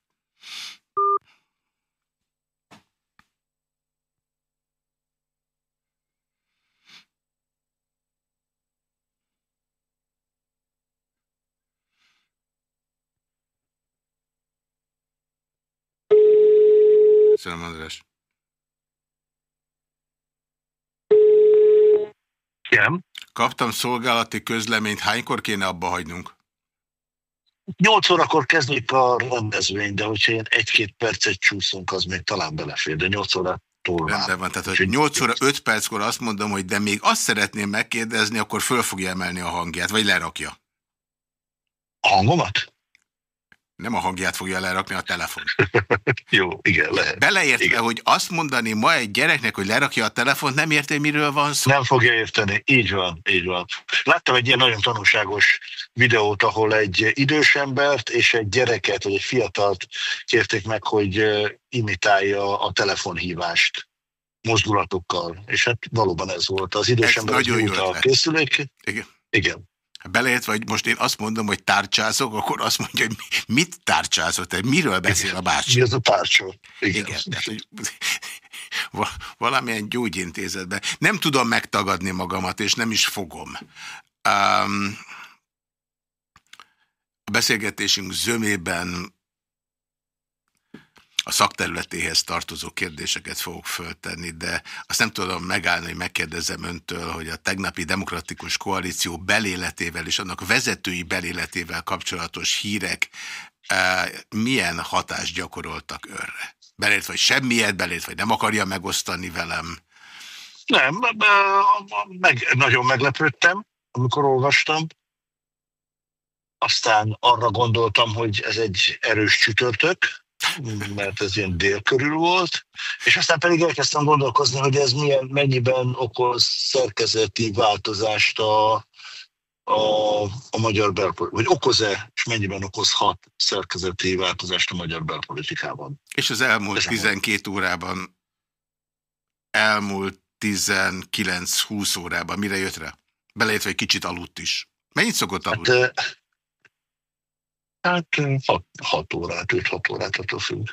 [SPEAKER 2] Köszönöm, András.
[SPEAKER 1] Igen.
[SPEAKER 2] Kaptam szolgálati közleményt, hánykor kéne abba hagynunk?
[SPEAKER 3] 8 órakor kezdik a rendezvény, de hogyha ilyen egy-két percet csúszunk, az még talán belefér, de 8 órát
[SPEAKER 2] Rendben van, tehát hogy 8 óra 5 perckor azt mondom, hogy de még azt szeretném megkérdezni, akkor föl fogja emelni a hangját, vagy lerakja?
[SPEAKER 3] A hangomat?
[SPEAKER 2] Nem a hangját fogja lerakni, a telefon.
[SPEAKER 3] Jó, igen, lehet.
[SPEAKER 2] Beleértve, igen. hogy azt mondani ma egy gyereknek, hogy lerakja a telefont, nem érti, miről van szó?
[SPEAKER 3] Nem fogja érteni. Így van, így van. Láttam egy ilyen nagyon tanulságos videót, ahol egy idős embert és egy gyereket, vagy egy fiatalt kérték meg, hogy imitálja a telefonhívást mozdulatokkal. És hát valóban ez volt. Az idős ez ember nagyon a készülék.
[SPEAKER 2] Igen.
[SPEAKER 3] Igen.
[SPEAKER 2] Beleértve, hogy most én azt mondom, hogy tárcsázok, akkor azt mondja, hogy mit tárcsázott, tehát miről beszél a bácsi?
[SPEAKER 3] Mi az a tárcsó?
[SPEAKER 2] Igen. Igen tehát, hogy valamilyen gyógyintézetben. Nem tudom megtagadni magamat, és nem is fogom. Um, a beszélgetésünk zömében a szakterületéhez tartozó kérdéseket fogok föltenni, de azt nem tudom megállni, hogy megkérdezem öntől, hogy a tegnapi demokratikus koalíció beléletével és annak vezetői beléletével kapcsolatos hírek e, milyen hatást gyakoroltak önre? Belét vagy semmiet, belét vagy nem akarja megosztani velem?
[SPEAKER 3] Nem, meg, nagyon meglepődtem, amikor olvastam. Aztán arra gondoltam, hogy ez egy erős csütörtök, mert ez ilyen dél körül volt, és aztán pedig elkezdtem gondolkozni, hogy ez milyen, mennyiben okoz szerkezeti változást a, a, a magyar belpolitikában, vagy okoz-e, és mennyiben okozhat szerkezeti változást a magyar belpolitikában.
[SPEAKER 2] És az elmúlt ez 12 órában, elmúlt 19-20 órában mire jött rá? Beleértve, hogy kicsit aludt is. Mennyit szokott aludni? Hát,
[SPEAKER 3] Hát 6 órát, 5-6 órát attól függ,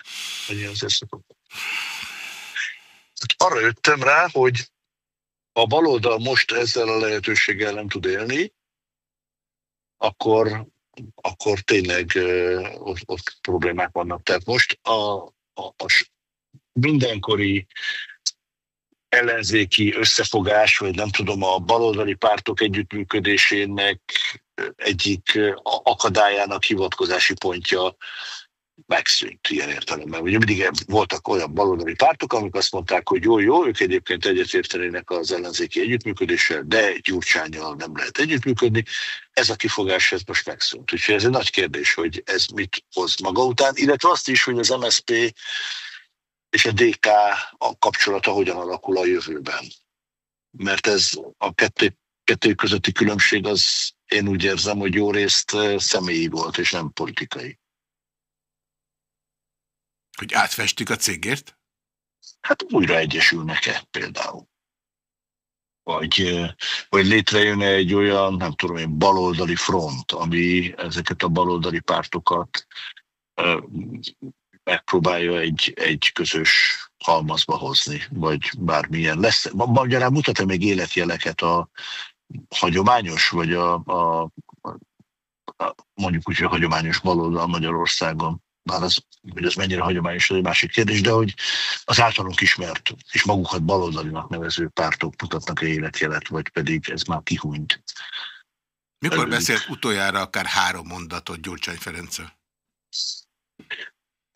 [SPEAKER 3] hogy az eszakok. Hát arra jöttem rá, hogy a baloldal most ezzel a lehetőséggel nem tud élni, akkor, akkor tényleg ott, ott problémák vannak. Tehát most a, a, a mindenkori ellenzéki összefogás, vagy nem tudom, a baloldali pártok együttműködésének egyik akadályának hivatkozási pontja megszűnt ilyen értelemben. Ugye mindig voltak olyan baloldali pártok, amik azt mondták, hogy jó, jó, ők egyébként egyetértenének az ellenzéki együttműködéssel, de Gyurcsányjal nem lehet együttműködni. Ez a kifogás ez most megszűnt. Úgyhogy ez egy nagy kérdés, hogy ez mit hoz maga után, illetve azt is, hogy az MSP és a DK a kapcsolata hogyan alakul a jövőben. Mert ez a kettő, kettő közötti különbség az én úgy érzem, hogy jó részt személyi volt, és nem politikai.
[SPEAKER 2] Hogy átfestik a cégért?
[SPEAKER 3] Hát újra egyesülnek-e például. Vagy, vagy létrejön -e egy olyan, nem tudom én, baloldali front, ami ezeket a baloldali pártokat megpróbálja egy, egy közös halmazba hozni, vagy bármilyen lesz. Magyarán mutat-e még életjeleket a hagyományos, vagy a, a, a mondjuk úgy, hogy a hagyományos baloldal Magyarországon? Bár az, hogy ez mennyire hagyományos, az egy másik kérdés, de hogy az általunk ismert és magukat baloldalinak nevező pártok mutatnak-e életjelet, vagy pedig ez már kihúnyt.
[SPEAKER 2] Mikor beszélt utoljára akár három mondatot Gyurcsány Ferenccel?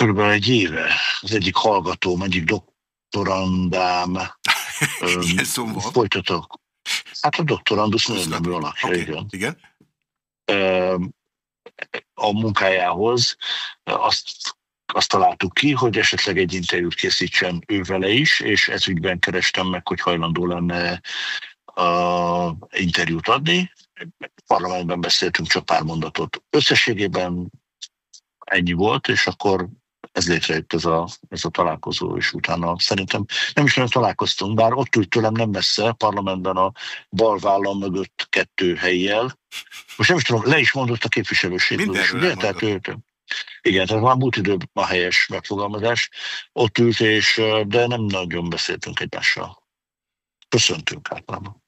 [SPEAKER 3] körülbelül egy éve az egyik hallgatóm, egyik doktorandám
[SPEAKER 2] Ilyen szóval.
[SPEAKER 3] folytatok. Hát a doktorandusz nagyon nem alakja, okay. igen.
[SPEAKER 2] igen.
[SPEAKER 3] A munkájához azt, azt találtuk ki, hogy esetleg egy interjút készítsen ő vele is, és ez ügyben kerestem meg, hogy hajlandó lenne a interjút adni. Parlamentben beszéltünk csak pár mondatot. Összességében ennyi volt, és akkor ez létrejött ez a, ez a találkozó, és utána szerintem nem is nagyon találkoztunk, bár ott ült tőlem nem messze, a parlamentben a bal vállam mögött kettő helyjel. Most nem is tudom, le is mondott a képviselőségből is, ugye? Tehát ő, igen, tehát már múlt időben a helyes megfogalmazás. Ott ült, és, de nem nagyon beszéltünk egymással. Köszöntünk általában.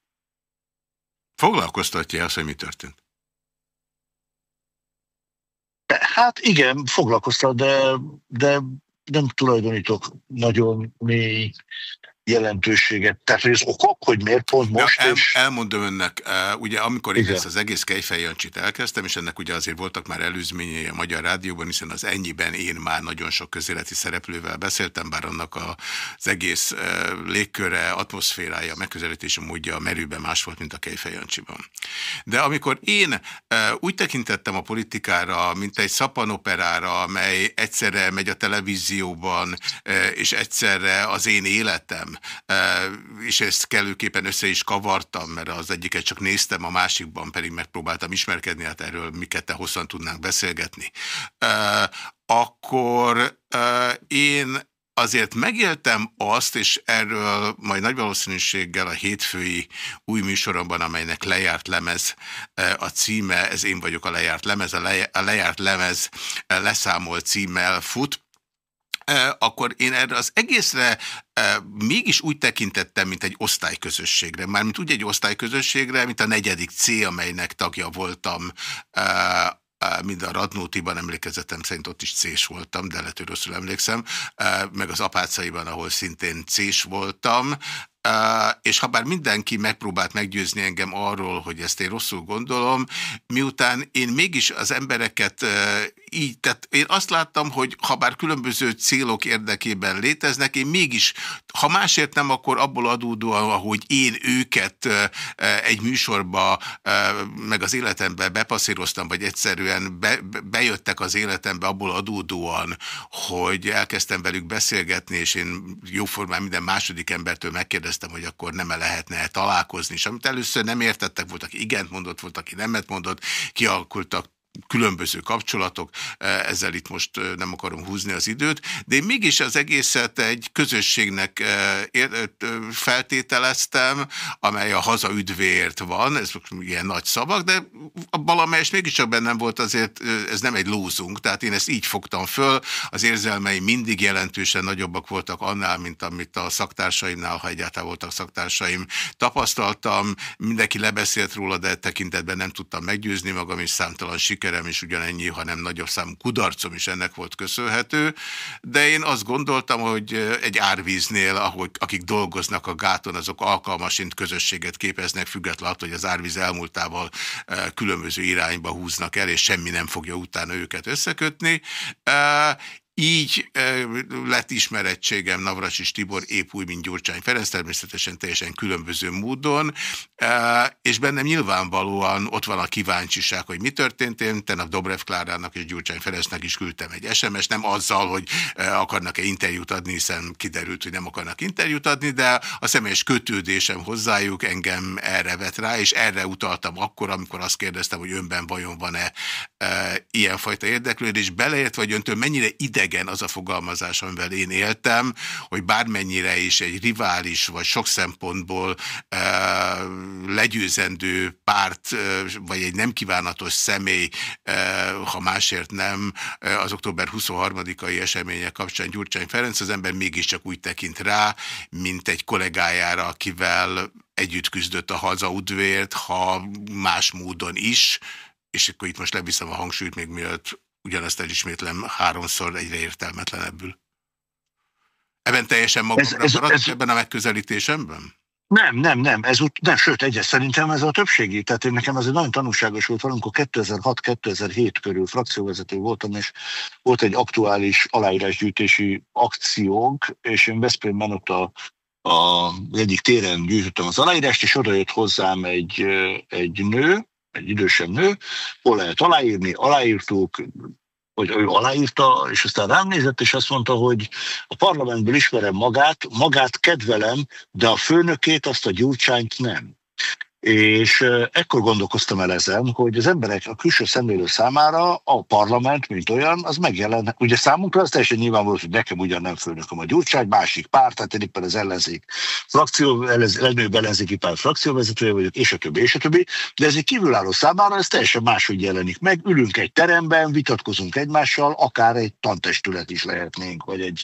[SPEAKER 2] Foglalkoztatja azt, hogy mi történt?
[SPEAKER 3] Hát igen, foglalkoztat, de, de nem tulajdonítok nagyon mély jelentőséget. Tehát, hogy az okok, hogy miért pont most
[SPEAKER 2] ja, el,
[SPEAKER 3] és...
[SPEAKER 2] Elmondom önnek, uh, ugye amikor én ezt az egész Kejfejancsit elkezdtem, és ennek ugye azért voltak már előzményei a Magyar Rádióban, hiszen az ennyiben én már nagyon sok közéleti szereplővel beszéltem, bár annak az egész uh, légköre, atmoszférája, megközelítési módja a merőben más volt, mint a Kejfejancsiban. De amikor én uh, úgy tekintettem a politikára, mint egy szapanoperára, amely egyszerre megy a televízióban, és egyszerre az én életem, és ezt kellőképpen össze is kavartam, mert az egyiket csak néztem, a másikban pedig megpróbáltam ismerkedni, hát erről mi ketten hosszan tudnánk beszélgetni. Akkor én azért megéltem azt, és erről majd nagy valószínűséggel a hétfői új műsoromban, amelynek lejárt lemez a címe, ez én vagyok a lejárt lemez, a, lejárt lemez leszámol címmel fut, akkor én erre az egészre mégis úgy tekintettem, mint egy osztályközösségre. Mármint úgy egy osztályközösségre, mint a negyedik C, amelynek tagja voltam. Mind a Radnótiban emlékezetem szerint ott is c voltam, de lehet, rosszul emlékszem, meg az apácaiban, ahol szintén c voltam, és ha bár mindenki megpróbált meggyőzni engem arról, hogy ezt én rosszul gondolom, miután én mégis az embereket így, tehát én azt láttam, hogy ha bár különböző célok érdekében léteznek, én mégis, ha másért nem, akkor abból adódóan, ahogy én őket egy műsorba, meg az életembe bepasszíroztam, vagy egyszerűen be, bejöttek az életembe abból adódóan, hogy elkezdtem velük beszélgetni, és én jóformán minden második embertől megkérdeztem, hogy akkor nem -e lehetne -e találkozni, és amit először nem értettek, voltak igent mondott, volt, aki nemet mondott, kialakultak különböző kapcsolatok, e, ezzel itt most e, nem akarom húzni az időt, de én mégis az egészet egy közösségnek e, feltételeztem, amely a haza üdvért van, ez ilyen nagy szavak, de a valamelyes mégiscsak bennem volt azért, ez nem egy lózunk, tehát én ezt így fogtam föl, az érzelmei mindig jelentősen nagyobbak voltak annál, mint amit a szaktársaimnál, ha egyáltalán voltak szaktársaim, tapasztaltam, mindenki lebeszélt róla, de tekintetben nem tudtam meggyőzni magam, és számtalan siker sikerem is ugyanennyi, hanem nagyobb számú kudarcom is ennek volt köszönhető, de én azt gondoltam, hogy egy árvíznél, ahogy, akik dolgoznak a gáton, azok alkalmasint közösséget képeznek, függetlenül hogy az árvíz elmúltával különböző irányba húznak el, és semmi nem fogja utána őket összekötni. Így lett ismerettségem Navracsis Tibor épp úgy, mint Gyurcsány Ferenc, természetesen teljesen különböző módon, és bennem nyilvánvalóan ott van a kíváncsiság, hogy mi történt. Én tenap Dobrev Klárának és Gyurcsány Ferencnek is küldtem egy SMS, nem azzal, hogy akarnak-e interjút adni, hiszen kiderült, hogy nem akarnak interjút adni, de a személyes kötődésem hozzájuk engem erre vet rá, és erre utaltam akkor, amikor azt kérdeztem, hogy önben vajon van-e ilyenfajta érdeklődés, beleért vagy öntől mennyire ide idegen az a fogalmazás, amivel én éltem, hogy bármennyire is egy rivális, vagy sok szempontból e, legyőzendő párt, e, vagy egy nem kívánatos személy, e, ha másért nem, e, az október 23-ai események kapcsán Gyurcsány Ferenc, az ember mégiscsak úgy tekint rá, mint egy kollégájára, akivel együtt küzdött a hazaudvért, ha más módon is, és akkor itt most leviszem a hangsúlyt még mielőtt ugyanezt elismétlem háromszor egyre értelmetlenebbül. Ebben teljesen magamra ez, ez, ez, ebben a megközelítésemben?
[SPEAKER 3] Nem, nem, nem, ez ut- nem, sőt, egyes szerintem ez a többségi, tehát én nekem ez egy nagyon tanulságos volt, valamikor 2006-2007 körül frakcióvezető voltam, és volt egy aktuális aláírásgyűjtési akciónk, és én Veszprémben ott a, a egyik téren gyűjtöttem az aláírást, és oda jött hozzám egy, egy nő, egy idősebb nő, hol lehet aláírni, aláírtuk, hogy ő aláírta, és aztán rám nézett, és azt mondta, hogy a parlamentből ismerem magát, magát kedvelem, de a főnökét, azt a gyurcsányt nem. És ekkor gondolkoztam el ezen, hogy az emberek a külső szemlélő számára a parlament, mint olyan, az megjelen. Ugye számunkra az teljesen nyilvánvaló, hogy nekem ugyan nem főnököm a gyurcsány, másik párt, tehát én éppen az ellenzék frakció, legnagyobb ellenzéki párt frakcióvezetője vagyok, és a többi, és a többi. De ez egy kívülálló számára, ez teljesen máshogy jelenik meg. Ülünk egy teremben, vitatkozunk egymással, akár egy tantestület is lehetnénk, vagy egy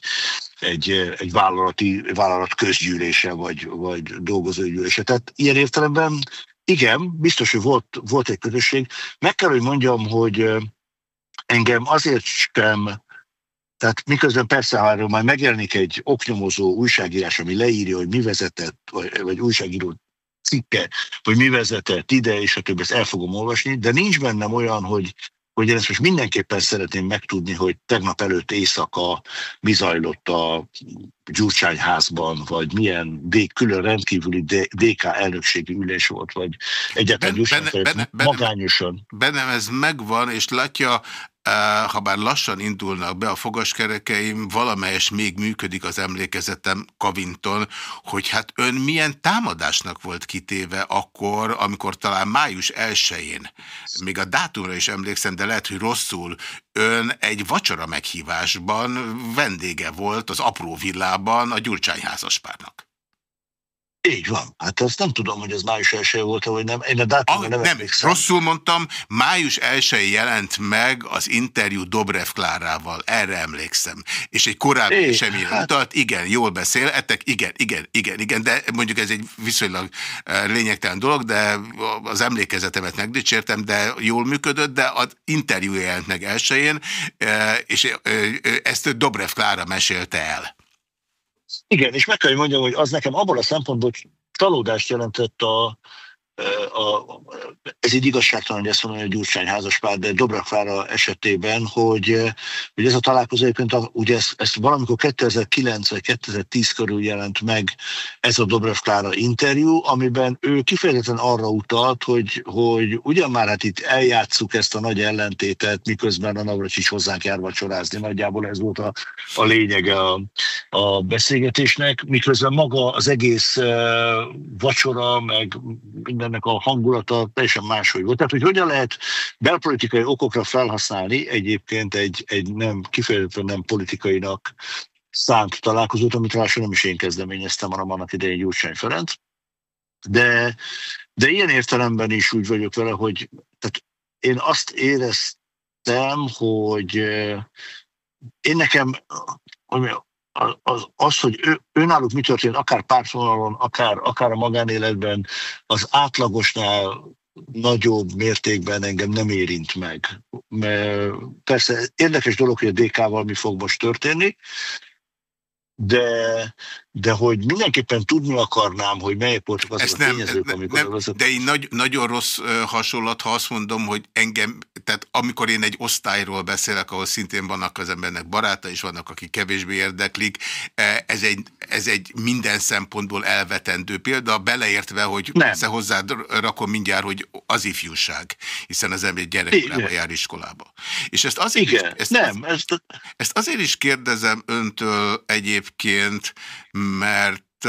[SPEAKER 3] egy, egy vállalati, vállalat közgyűlése, vagy, vagy dolgozógyűlése. Tehát ilyen értelemben igen, biztos, hogy volt, volt egy közösség. Meg kell, hogy mondjam, hogy engem azért sem Tehát miközben persze, ha erről majd megjelenik egy oknyomozó újságírás, ami leírja, hogy mi vezetett, vagy, vagy újságíró cikke, hogy mi vezetett ide, és a többi, ezt el fogom olvasni, de nincs bennem olyan, hogy hogy én ezt most mindenképpen szeretném megtudni, hogy tegnap előtt éjszaka mi zajlott a Gyurcsányházban, vagy milyen D, külön rendkívüli DK elnökségi ülés volt, vagy egyáltalán benne, benne, benne, magányosan.
[SPEAKER 2] Bennem ez megvan, és látja, ha bár lassan indulnak be a fogaskerekeim, valamelyes még működik az emlékezetem Kavinton, hogy hát ön milyen támadásnak volt kitéve akkor, amikor talán május 1-én, még a dátumra is emlékszem, de lehet, hogy rosszul, ön egy vacsora meghívásban vendége volt az apró villában a Gyurcsány házaspárnak.
[SPEAKER 3] Így van. Hát azt nem tudom, hogy ez május 1 volt vagy nem. Én a dátumra ah, nem, nem.
[SPEAKER 2] Rosszul mondtam, május 1 jelent meg az interjú Dobrev Klárával. Erre emlékszem. És egy korábbi é, esemény hát... utalt, igen, jól beszéltek, igen, igen, igen, igen, de mondjuk ez egy viszonylag eh, lényegtelen dolog, de az emlékezetemet megdicsértem, de jól működött, de az interjú jelent meg elsőjén, eh, és eh, ezt Dobrev Klára mesélte el.
[SPEAKER 3] Igen, és meg kell, hogy mondjam, hogy az nekem abból a szempontból csalódást jelentett a, a, ez így igazságtalan, hogy ezt mondom, hogy Gyurcsány házaspár, de Dobrakvára esetében, hogy, hogy ez a találkozó egyébként, ugye ezt, ezt valamikor 2009 vagy 2010 körül jelent meg ez a Dobrev Klára interjú, amiben ő kifejezetten arra utalt, hogy, hogy ugyan már hát itt eljátszuk ezt a nagy ellentétet, miközben a Navracsics hozzánk jár vacsorázni, nagyjából ez volt a, a lényege a, a beszélgetésnek, miközben maga az egész uh, vacsora, meg minden ennek a hangulata teljesen máshogy volt. Tehát, hogy hogyan lehet belpolitikai okokra felhasználni egyébként egy, egy nem kifejezetten nem politikainak szánt találkozót, amit ráadásul nem is én kezdeményeztem, hanem annak idején Gyurcsány Ferenc. De, de ilyen értelemben is úgy vagyok vele, hogy tehát én azt éreztem, hogy én nekem az, az, hogy ő, önálluk mi történt, akár pártvonalon, akár, akár a magánéletben, az átlagosnál nagyobb mértékben engem nem érint meg. Mert persze érdekes dolog, hogy a DK-val mi fog most történni, de, de hogy mindenképpen tudni akarnám, hogy melyek voltak azok Ezt a tényezők, nem, amikor nem,
[SPEAKER 2] De én nagy, nagyon rossz hasonlat, ha azt mondom, hogy engem, tehát amikor én egy osztályról beszélek, ahol szintén vannak az embernek baráta, és vannak, akik kevésbé érdeklik, ez egy, ez egy minden szempontból elvetendő példa, beleértve, hogy persze hozzád rakom mindjárt, hogy az ifjúság, hiszen az ember gyerekkorában jár iskolába. És ezt azért, Igen. is, ezt, nem, ezt... ezt azért is kérdezem öntől egyébként, mert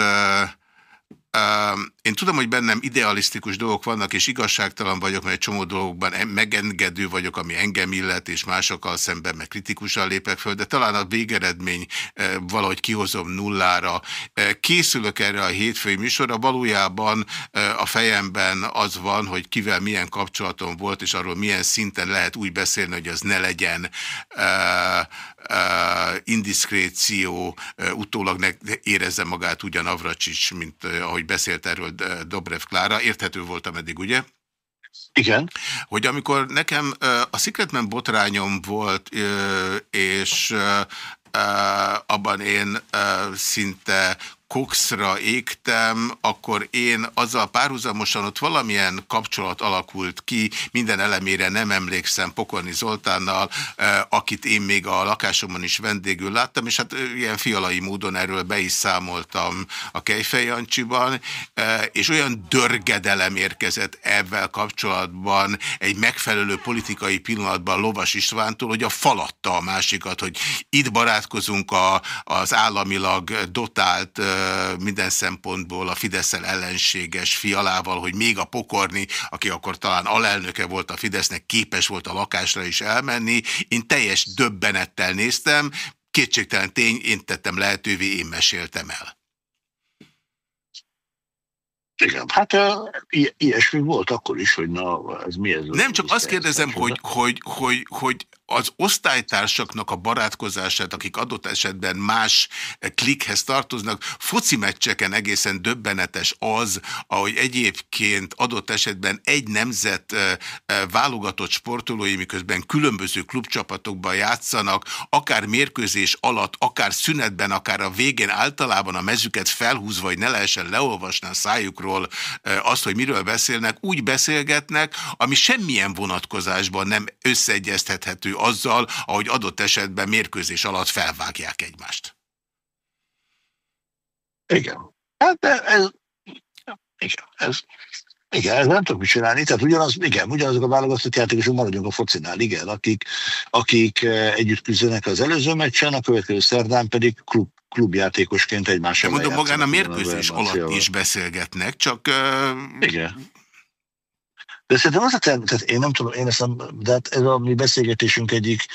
[SPEAKER 2] én tudom, hogy bennem idealisztikus dolgok vannak, és igazságtalan vagyok, mert egy csomó dolgokban megengedő vagyok, ami engem illet, és másokkal szemben meg kritikusan lépek föl, de talán a végeredmény valahogy kihozom nullára. Készülök erre a hétfői műsorra, valójában a fejemben az van, hogy kivel milyen kapcsolatom volt, és arról milyen szinten lehet úgy beszélni, hogy az ne legyen indiszkréció, utólag ne érezze magát ugyan Avracsics, mint ahogy beszélt erről Dobrev Klára. Érthető voltam eddig, ugye?
[SPEAKER 3] Igen.
[SPEAKER 2] Hogy amikor nekem a Secretman botrányom volt, és abban én szinte kokszra égtem, akkor én azzal párhuzamosan ott valamilyen kapcsolat alakult ki, minden elemére nem emlékszem Pokorni Zoltánnal, akit én még a lakásomban is vendégül láttam, és hát ilyen fialai módon erről be is számoltam a Kejfej Jancsiban, és olyan dörgedelem érkezett ebben kapcsolatban egy megfelelő politikai pillanatban Lovas Istvántól, hogy a falatta a másikat, hogy itt barátkozunk a, az államilag dotált minden szempontból a fidesz ellenséges fialával, hogy még a pokorni, aki akkor talán alelnöke volt a Fidesznek, képes volt a lakásra is elmenni. Én teljes döbbenettel néztem, kétségtelen tény, én tettem lehetővé, én meséltem el.
[SPEAKER 3] Igen, hát ilyesmi volt akkor is, hogy na, ez mi ez?
[SPEAKER 2] Nem, csak azt kérdezem, hogy, hogy, hogy, hogy az osztálytársaknak a barátkozását, akik adott esetben más klikhez tartoznak, foci meccseken egészen döbbenetes az, ahogy egyébként adott esetben egy nemzet válogatott sportolói, miközben különböző klubcsapatokban játszanak, akár mérkőzés alatt, akár szünetben, akár a végén általában a mezüket felhúzva, hogy ne lehessen leolvasni a szájukról azt, hogy miről beszélnek, úgy beszélgetnek, ami semmilyen vonatkozásban nem összeegyeztethető azzal, ahogy adott esetben mérkőzés alatt felvágják egymást.
[SPEAKER 3] Igen. Hát de ez, igen, ez, igen, ez nem tudok mit csinálni. Tehát ugyanaz, igen, ugyanazok a válogatott játékosok maradjunk a focinál, igen, akik, akik eh, együtt küzdenek az előző meccsen, a következő szerdán pedig klub, klubjátékosként egymással.
[SPEAKER 2] Mondom, magán a mérkőzés alatt is beszélgetnek, csak... Uh...
[SPEAKER 3] Igen. De szerintem az a term, tehát én nem tudom, én ezt de hát ez a mi beszélgetésünk egyik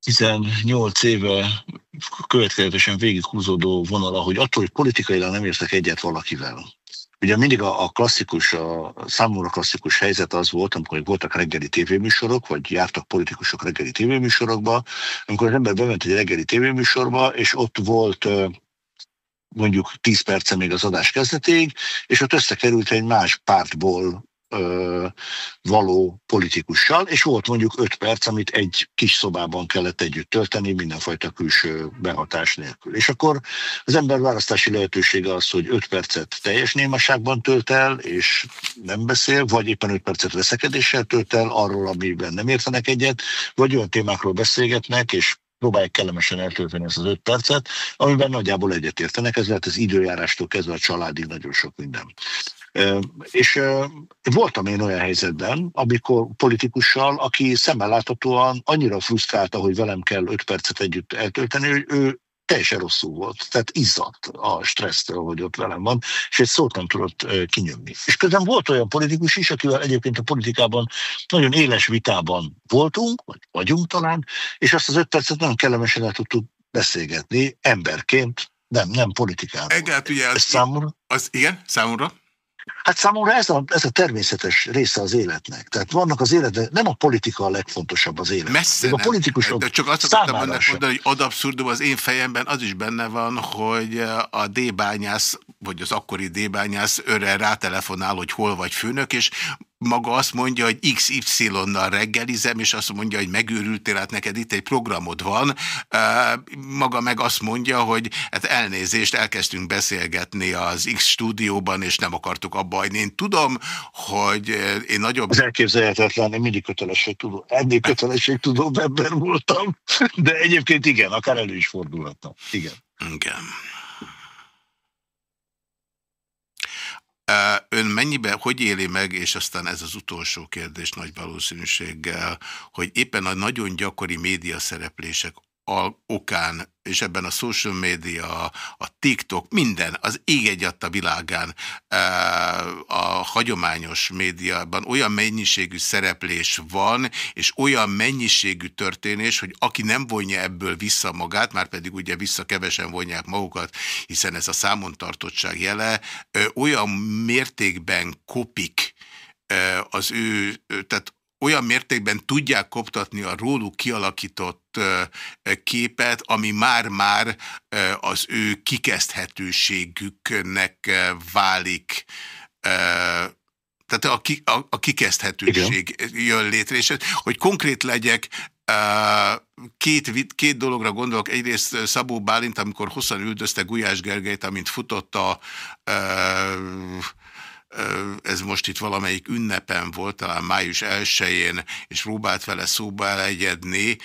[SPEAKER 3] 18 éve következetesen végighúzódó vonala, hogy attól, hogy politikailag nem értek egyet valakivel. Ugye mindig a, a klasszikus, a számomra klasszikus helyzet az volt, amikor voltak reggeli tévéműsorok, vagy jártak politikusok reggeli tévéműsorokba, amikor az ember bement egy reggeli tévéműsorba, és ott volt mondjuk 10 perce még az adás kezdetéig, és ott összekerült egy más pártból való politikussal, és volt mondjuk öt perc, amit egy kis szobában kellett együtt tölteni, mindenfajta külső behatás nélkül. És akkor az ember választási lehetősége az, hogy öt percet teljes némaságban tölt el, és nem beszél, vagy éppen öt percet veszekedéssel tölt el arról, amiben nem értenek egyet, vagy olyan témákról beszélgetnek, és próbálják kellemesen eltölteni ezt az öt percet, amiben nagyjából egyetértenek, ez lehet az időjárástól kezdve a családig nagyon sok minden. És voltam én olyan helyzetben, amikor politikussal, aki szemmel láthatóan annyira frusztrálta, hogy velem kell öt percet együtt eltölteni, hogy ő teljesen rosszul volt, tehát izzadt a stressztől, hogy ott velem van, és egy szót nem tudott kinyögni. És közben volt olyan politikus is, akivel egyébként a politikában nagyon éles vitában voltunk, vagy vagyunk talán, és azt az öt percet nagyon kellemesen el tudtuk beszélgetni emberként, nem, nem politikában.
[SPEAKER 2] Egelt ugye az, számomra? Az, igen, számomra?
[SPEAKER 3] Hát számomra ez a, ez a természetes része az életnek. Tehát vannak az életben, nem a politika a legfontosabb az élet.
[SPEAKER 2] Messze
[SPEAKER 3] a politikusok
[SPEAKER 2] De csak azt akartam önnek mondani, hogy ad abszurdum az én fejemben az is benne van, hogy a D-bányász, vagy az akkori D-bányász őre rátelefonál, hogy hol vagy főnök, és maga azt mondja, hogy XY-nal reggelizem, és azt mondja, hogy megőrültél, hát neked itt egy programod van. Maga meg azt mondja, hogy hát elnézést, elkezdtünk beszélgetni az X stúdióban, és nem akartuk abba hagyni. Én tudom, hogy én nagyobb...
[SPEAKER 3] Ez elképzelhetetlen, én mindig kötelesség tudom. Ennél kötelesség tudom, ember voltam, de egyébként igen, akár elő is fordulhattam. Igen.
[SPEAKER 2] Igen. Ön mennyiben, hogy éli meg, és aztán ez az utolsó kérdés nagy valószínűséggel, hogy éppen a nagyon gyakori média szereplések okán, és ebben a social media, a TikTok, minden, az ég egyadt a világán, e, a hagyományos médiában olyan mennyiségű szereplés van, és olyan mennyiségű történés, hogy aki nem vonja ebből vissza magát, már pedig ugye vissza kevesen vonják magukat, hiszen ez a számontartottság jele, olyan mértékben kopik az ő, tehát olyan mértékben tudják koptatni a róluk kialakított képet, ami már-már az ő kikezdhetőségüknek válik tehát a, ki, a, a kikezdhetőség Igen. jön létre, és hogy konkrét legyek, két, két dologra gondolok. Egyrészt Szabó Bálint, amikor hosszan üldözte Gulyás Gergelyt, amint futott a ez most itt valamelyik ünnepen volt, talán május 1-én, és próbált vele szóba elegyedni.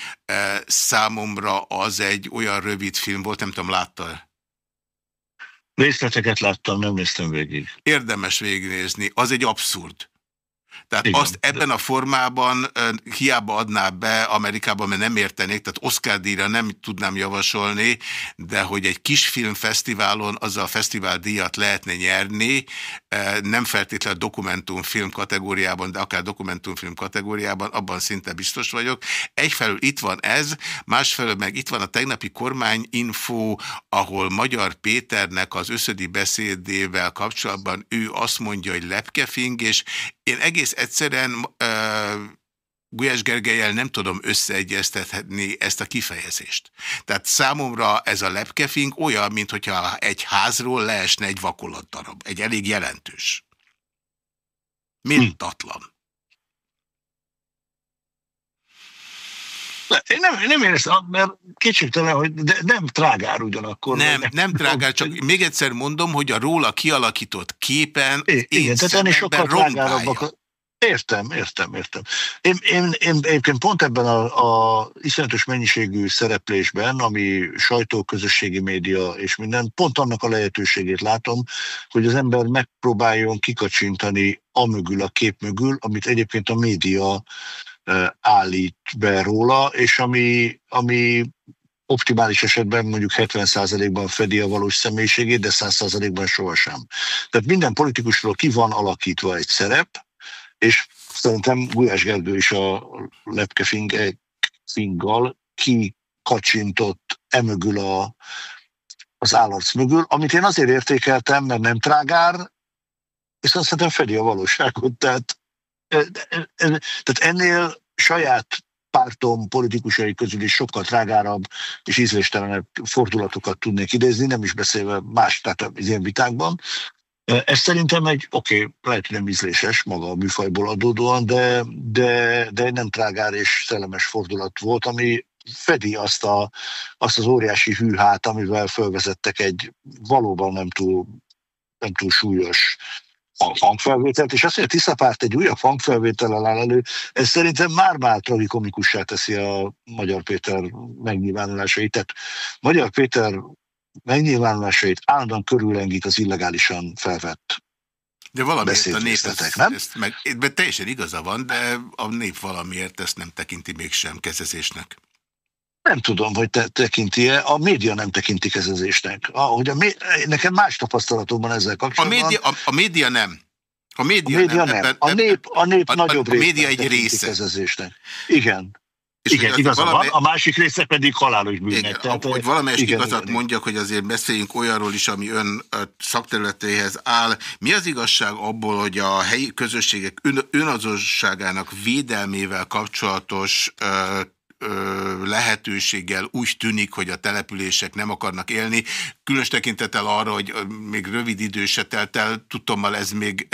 [SPEAKER 2] Számomra az egy olyan rövid film volt, nem tudom, látta-e?
[SPEAKER 3] Részleteket láttam, nem néztem végig.
[SPEAKER 2] Érdemes végignézni, az egy abszurd. Tehát Igen. azt ebben a formában hiába adná be Amerikában, mert nem értenék, tehát Oscar díjra nem tudnám javasolni, de hogy egy kis filmfesztiválon azzal a fesztivál díjat lehetne nyerni, nem feltétlenül dokumentumfilm kategóriában, de akár dokumentumfilm kategóriában, abban szinte biztos vagyok. Egyfelől itt van ez, másfelől meg itt van a tegnapi kormányinfo, ahol Magyar Péternek az összödi beszédével kapcsolatban ő azt mondja, hogy lepkefing, és én egész egyszerűen Gulyás Gergelyel nem tudom összeegyeztetni ezt a kifejezést. Tehát számomra ez a lepkefing olyan, mintha egy házról leesne egy vakolatdarab. Egy elég jelentős. Mintatlan.
[SPEAKER 3] Én nem, nem éreztem, mert kétségtelen, hogy de nem trágár ugyanakkor.
[SPEAKER 2] Nem, nem, nem trágár, csak még egyszer mondom, hogy a róla kialakított képen
[SPEAKER 3] é, igen, tehát ennél sokkal trágárabbak. Értem, értem, értem. Én, én, én egyébként pont ebben a, a iszonyatos mennyiségű szereplésben, ami sajtó, közösségi média és minden, pont annak a lehetőségét látom, hogy az ember megpróbáljon kikacsintani amögül a kép mögül, amit egyébként a média állít be róla, és ami, ami optimális esetben mondjuk 70%-ban fedi a valós személyiségét, de 100%-ban sohasem. Tehát minden politikusról ki van alakítva egy szerep, és szerintem Gulyás Gergő is a lepke finggal kikacsintott emögül a, az állarc mögül, amit én azért értékeltem, mert nem trágár, azt szerintem fedi a valóságot. Tehát, tehát ennél saját pártom politikusai közül is sokkal trágárabb és ízléstelenebb fordulatokat tudnék idézni, nem is beszélve más, tehát ilyen vitákban. Ez szerintem egy, oké, okay, lehet, hogy nem ízléses maga a műfajból adódóan, de, de, de nem trágár és szellemes fordulat volt, ami fedi azt, a, azt az óriási hűhát, amivel felvezettek egy valóban nem túl, nem túl súlyos hangfelvételt, és azt, hogy a Tiszapárt egy újabb hangfelvétellel áll elő, ez szerintem már-már tragikomikussá teszi a Magyar Péter megnyilvánulásait. Tehát Magyar Péter megnyilvánulásait állandóan körülengít az illegálisan felvett
[SPEAKER 2] de valamiért a nép ezt, nem? ezt meg, teljesen igaza van, de a nép valamiért ezt nem tekinti mégsem kezezésnek.
[SPEAKER 3] Nem tudom, hogy te tekinti-e, a média nem tekinti kezezésnek. Ahogy a. Nekem más tapasztalatom van ezzel kapcsolatban.
[SPEAKER 2] A média, a, a média nem.
[SPEAKER 3] A média, a média nem. nem. Ebben, a nép, a nép a, nagyobb
[SPEAKER 2] a, a média egy része.
[SPEAKER 3] Kezezésnek. Igen. És igen, igaza valami... van, a másik része pedig halálos bűnnek. Igen,
[SPEAKER 2] Tehát, hogy valamelyest igen, igazat igen, mondjak, hogy azért beszéljünk olyanról is, ami ön szakterületéhez áll. Mi az igazság abból, hogy a helyi közösségek ön, önazosságának védelmével kapcsolatos lehetőséggel úgy tűnik, hogy a települések nem akarnak élni, különös tekintettel arra, hogy még rövid idő se telt el, tudtommal ez még,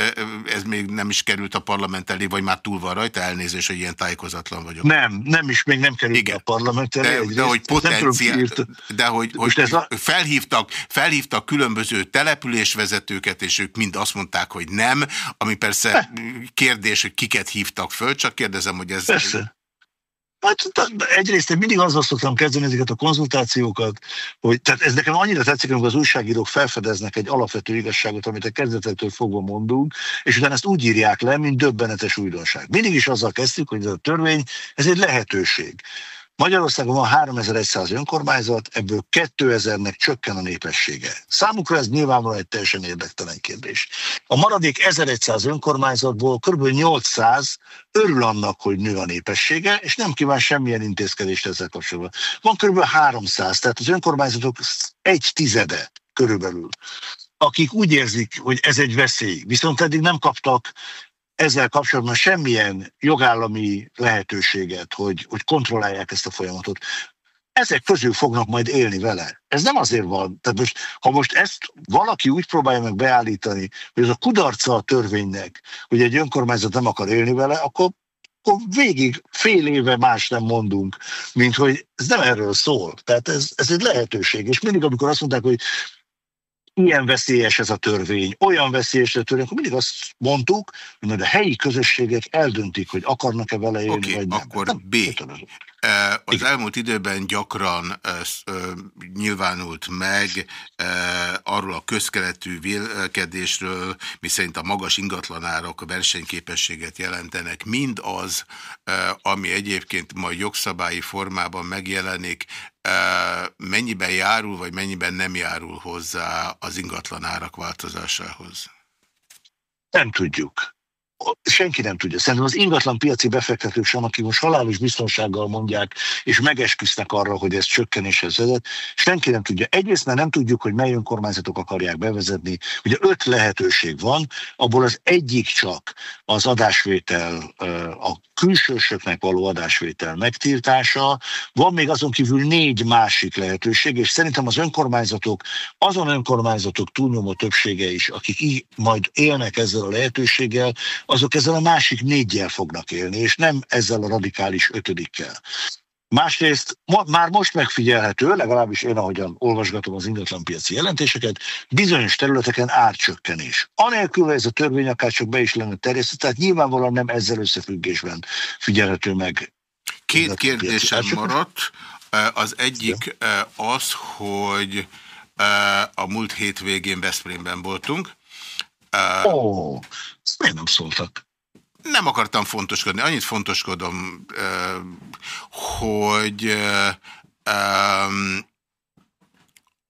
[SPEAKER 2] ez még nem is került a parlament elé, vagy már túl van rajta, elnézés, hogy ilyen tájékozatlan vagyok.
[SPEAKER 3] Nem, nem is, még nem került Igen. a parlament elé.
[SPEAKER 2] De, de hogy potenciál, de hogy, hogy a... felhívtak, felhívtak különböző településvezetőket, és ők mind azt mondták, hogy nem, ami persze kérdés, hogy kiket hívtak föl, csak kérdezem, hogy ez...
[SPEAKER 3] Persze. Hát egyrészt én mindig azzal szoktam kezdeni ezeket a konzultációkat, hogy tehát ez nekem annyira tetszik, amikor az újságírók felfedeznek egy alapvető igazságot, amit a kezdetektől fogva mondunk, és utána ezt úgy írják le, mint döbbenetes újdonság. Mindig is azzal kezdtük, hogy ez a törvény, ez egy lehetőség. Magyarországon van 3100 önkormányzat, ebből 2000-nek csökken a népessége. Számukra ez nyilvánvalóan egy teljesen érdektelen kérdés. A maradék 1100 önkormányzatból kb. 800 örül annak, hogy nő a népessége, és nem kíván semmilyen intézkedést ezzel kapcsolatban. Van kb. 300, tehát az önkormányzatok egy tizede körülbelül akik úgy érzik, hogy ez egy veszély, viszont eddig nem kaptak ezzel kapcsolatban semmilyen jogállami lehetőséget, hogy, hogy kontrollálják ezt a folyamatot. Ezek közül fognak majd élni vele. Ez nem azért van. Tehát most, ha most ezt valaki úgy próbálja meg beállítani, hogy ez a kudarca a törvénynek, hogy egy önkormányzat nem akar élni vele, akkor akkor végig fél éve más nem mondunk, mint hogy ez nem erről szól. Tehát ez, ez egy lehetőség. És mindig, amikor azt mondták, hogy ilyen veszélyes ez a törvény, olyan veszélyes ez a törvény, akkor mindig azt mondtuk, hogy a helyi közösségek eldöntik, hogy akarnak-e vele élni, okay, vagy nem.
[SPEAKER 2] akkor nem, B. Az Igen. elmúlt időben gyakran nyilvánult meg arról a közkeletű vélkedésről, miszerint a magas ingatlanárok versenyképességet jelentenek, mind az, ami egyébként majd jogszabályi formában megjelenik, mennyiben járul, vagy mennyiben nem járul hozzá az ingatlanárak változásához?
[SPEAKER 3] Nem tudjuk senki nem tudja. Szerintem az ingatlan piaci befektetők sem, akik most halálos biztonsággal mondják, és megesküsznek arra, hogy ez csökkenéshez vezet, senki nem tudja. Egyrészt mert nem tudjuk, hogy mely önkormányzatok akarják bevezetni. Ugye öt lehetőség van, abból az egyik csak az adásvétel, a külsősöknek való adásvétel megtiltása. Van még azon kívül négy másik lehetőség, és szerintem az önkormányzatok, azon önkormányzatok túlnyomó többsége is, akik így majd élnek ezzel a lehetőséggel, azok ezzel a másik négyel fognak élni, és nem ezzel a radikális ötödikkel. Másrészt ma, már most megfigyelhető, legalábbis én ahogyan olvasgatom az ingatlanpiaci jelentéseket, bizonyos területeken árcsökkenés. Anélkül, ez a törvény akár csak be is lenne terjesztett, tehát nyilvánvalóan nem ezzel összefüggésben figyelhető meg.
[SPEAKER 2] Két kérdésem maradt. Az egyik az, hogy a múlt hétvégén Veszprémben voltunk.
[SPEAKER 3] Ó, oh, ezt miért nem szóltak?
[SPEAKER 2] Nem akartam fontoskodni. Annyit fontoskodom, hogy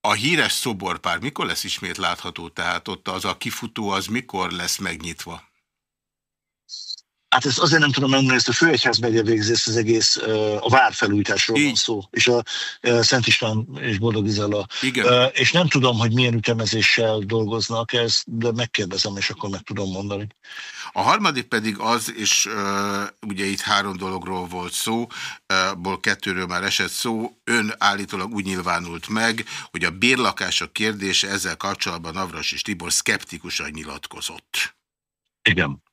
[SPEAKER 2] a híres szoborpár mikor lesz ismét látható? Tehát ott az a kifutó, az mikor lesz megnyitva?
[SPEAKER 3] Hát ezt azért nem tudom mondani, ezt a főegyház megye végzi ezt az egész, a várfelújításról van szó, és a Szent István és Boldog Izella. Igen. És nem tudom, hogy milyen ütemezéssel dolgoznak ezt, de megkérdezem, és akkor meg tudom mondani.
[SPEAKER 2] A harmadik pedig az, és ugye itt három dologról volt szó, ból kettőről már esett szó, ön állítólag úgy nyilvánult meg, hogy a bérlakások kérdése ezzel kapcsolatban Navras és Tibor szkeptikusan nyilatkozott.
[SPEAKER 3] Igen.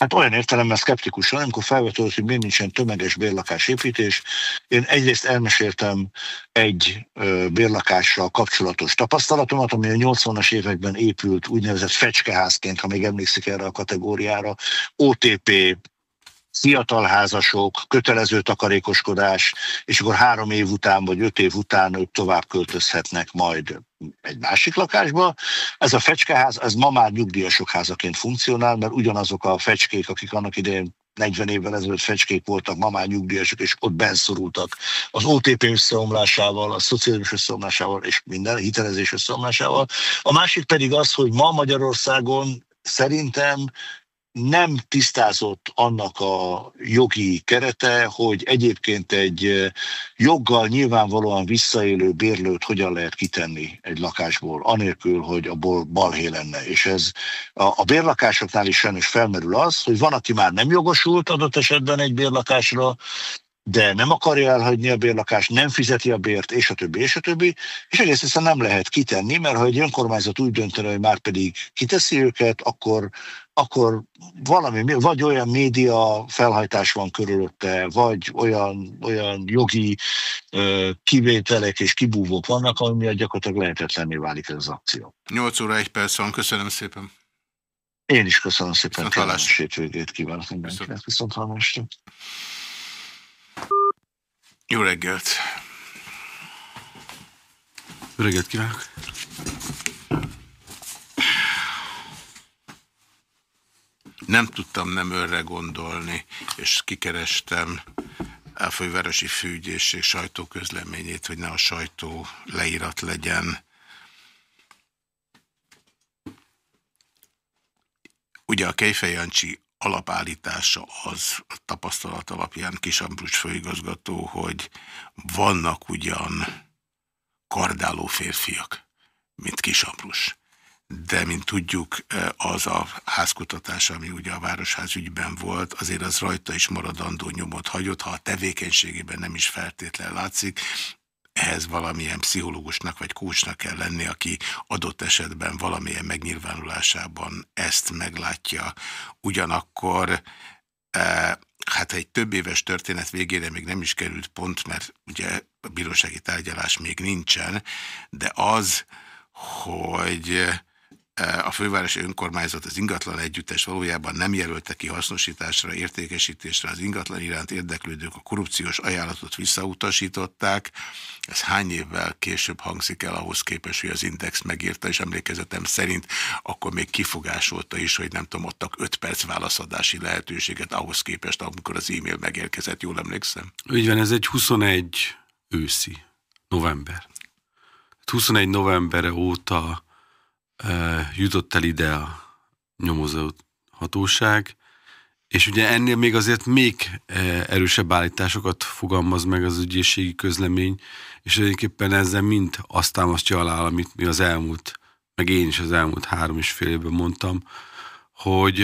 [SPEAKER 3] Hát olyan értelemben szkeptikusan, amikor felvetődött, hogy miért nincsen tömeges bérlakásépítés. Én egyrészt elmeséltem egy bérlakással kapcsolatos tapasztalatomat, ami a 80-as években épült úgynevezett fecskeházként, ha még emlékszik erre a kategóriára, OTP fiatal házasok, kötelező takarékoskodás, és akkor három év után vagy öt év után ők tovább költözhetnek majd egy másik lakásba. Ez a fecskeház, ez ma már nyugdíjasok házaként funkcionál, mert ugyanazok a fecskék, akik annak idején 40 évvel ezelőtt fecskék voltak, ma már nyugdíjasok, és ott benszorultak az OTP összeomlásával, a szociális összeomlásával, és minden hitelezés összeomlásával. A másik pedig az, hogy ma Magyarországon szerintem nem tisztázott annak a jogi kerete, hogy egyébként egy joggal nyilvánvalóan visszaélő bérlőt hogyan lehet kitenni egy lakásból, anélkül, hogy abból balhé lenne. És ez a, a bérlakásoknál is sajnos felmerül az, hogy van, aki már nem jogosult adott esetben egy bérlakásra, de nem akarja elhagyni a bérlakást, nem fizeti a bért, és a többi, és a többi, és egész egyszerűen nem lehet kitenni, mert ha egy önkormányzat úgy döntene, hogy már pedig kiteszi őket, akkor, akkor valami, vagy olyan média felhajtás van körülötte, vagy olyan, olyan jogi ö, kivételek és kibúvók vannak, ami miatt gyakorlatilag lehetetlenné válik ez az akció.
[SPEAKER 2] 8 óra, 1 perc van, köszönöm szépen.
[SPEAKER 3] Én is köszönöm szépen. Viszont hallás. Hétvégét kívánok mindenkinek. Viszont hallásra.
[SPEAKER 2] Jó reggelt!
[SPEAKER 4] Jó reggelt kívánok!
[SPEAKER 2] Nem tudtam nem őrre gondolni, és kikerestem a fővárosi főügyészség sajtóközleményét, hogy ne a sajtó leírat legyen. Ugye a Kejfej Jancsi alapállítása az a tapasztalat alapján Kisambrus főigazgató, hogy vannak ugyan kardáló férfiak, mint Kisambrus. De, mint tudjuk, az a házkutatás, ami ugye a Városház ügyben volt, azért az rajta is maradandó nyomot hagyott, ha a tevékenységében nem is feltétlen látszik, ehhez valamilyen pszichológusnak vagy kócsnak kell lenni, aki adott esetben valamilyen megnyilvánulásában ezt meglátja. Ugyanakkor e, hát egy több éves történet végére még nem is került pont, mert ugye a bírósági tárgyalás még nincsen, de az, hogy a fővárosi önkormányzat az ingatlan együttes valójában nem jelölte ki hasznosításra, értékesítésre az ingatlan iránt érdeklődők a korrupciós ajánlatot visszautasították. Ez hány évvel később hangzik el ahhoz képest, hogy az Index megírta, és emlékezetem szerint akkor még kifogásolta is, hogy nem tudom, adtak 5 perc válaszadási lehetőséget ahhoz képest, amikor az e-mail megérkezett, jól emlékszem?
[SPEAKER 4] Úgy van, ez egy 21 őszi, november. 21 novembere óta jutott el ide a nyomozó hatóság, és ugye ennél még azért még erősebb állításokat fogalmaz meg az ügyészségi közlemény, és egyébként ezzel mind azt támasztja alá, amit mi az elmúlt, meg én is az elmúlt három és fél évben mondtam, hogy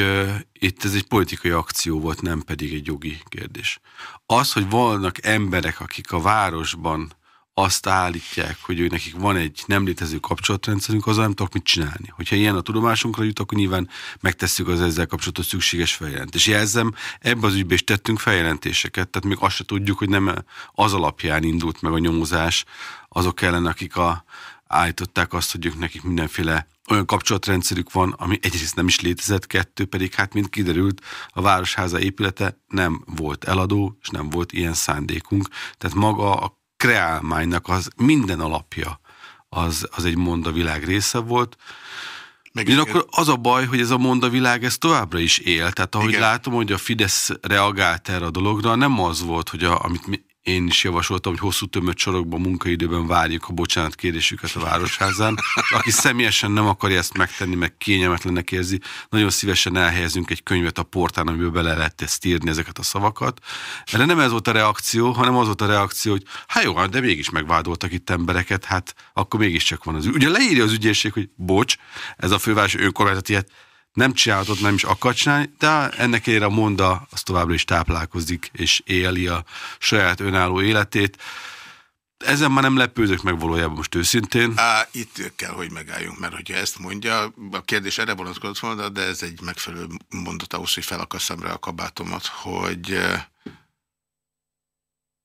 [SPEAKER 4] itt ez egy politikai akció volt, nem pedig egy jogi kérdés. Az, hogy vannak emberek, akik a városban azt állítják, hogy ő nekik van egy nem létező kapcsolatrendszerünk, azzal nem tudok mit csinálni. Hogyha ilyen a tudomásunkra jut, akkor nyilván megtesszük az ezzel kapcsolatos szükséges feljelentést. Jelzem, ebbe az ügybe is tettünk feljelentéseket, tehát még azt se tudjuk, hogy nem az alapján indult meg a nyomozás azok ellen, akik a, állították azt, hogy ők nekik mindenféle olyan kapcsolatrendszerük van, ami egyrészt nem is létezett, kettő pedig, hát mint kiderült, a Városháza épülete nem volt eladó, és nem volt ilyen szándékunk. Tehát maga a kreálmánynak az minden alapja az, az egy monda világ része volt. Meg akkor az a baj, hogy ez a monda világ ez továbbra is él. Tehát ahogy Igen. látom, hogy a Fidesz reagált erre a dologra, nem az volt, hogy a, amit mi, én is javasoltam, hogy hosszú tömött sorokban, munkaidőben várjuk a bocsánat kérésüket a Városházán. Aki személyesen nem akarja ezt megtenni, meg kényelmetlennek érzi, nagyon szívesen elhelyezünk egy könyvet a portán, amiből bele lehet ezt írni, ezeket a szavakat. Erre nem ez volt a reakció, hanem az volt a reakció, hogy hát jó, hát de mégis megvádoltak itt embereket, hát akkor mégiscsak van az ügy. Ugye leírja az ügyészség, hogy bocs, ez a főváros önkormányzat ilyet nem csinálhatott, nem is akar csinálni, de ennek ellenére a Monda az továbbra is táplálkozik, és éli a saját önálló életét. Ezen már nem lepődök meg valójában most őszintén.
[SPEAKER 2] Á, itt kell, hogy megálljunk, mert hogyha ezt mondja, a kérdés erre vonatkozott volna, de ez egy megfelelő mondat ahhoz, hogy felakasszam rá a kabátomat, hogy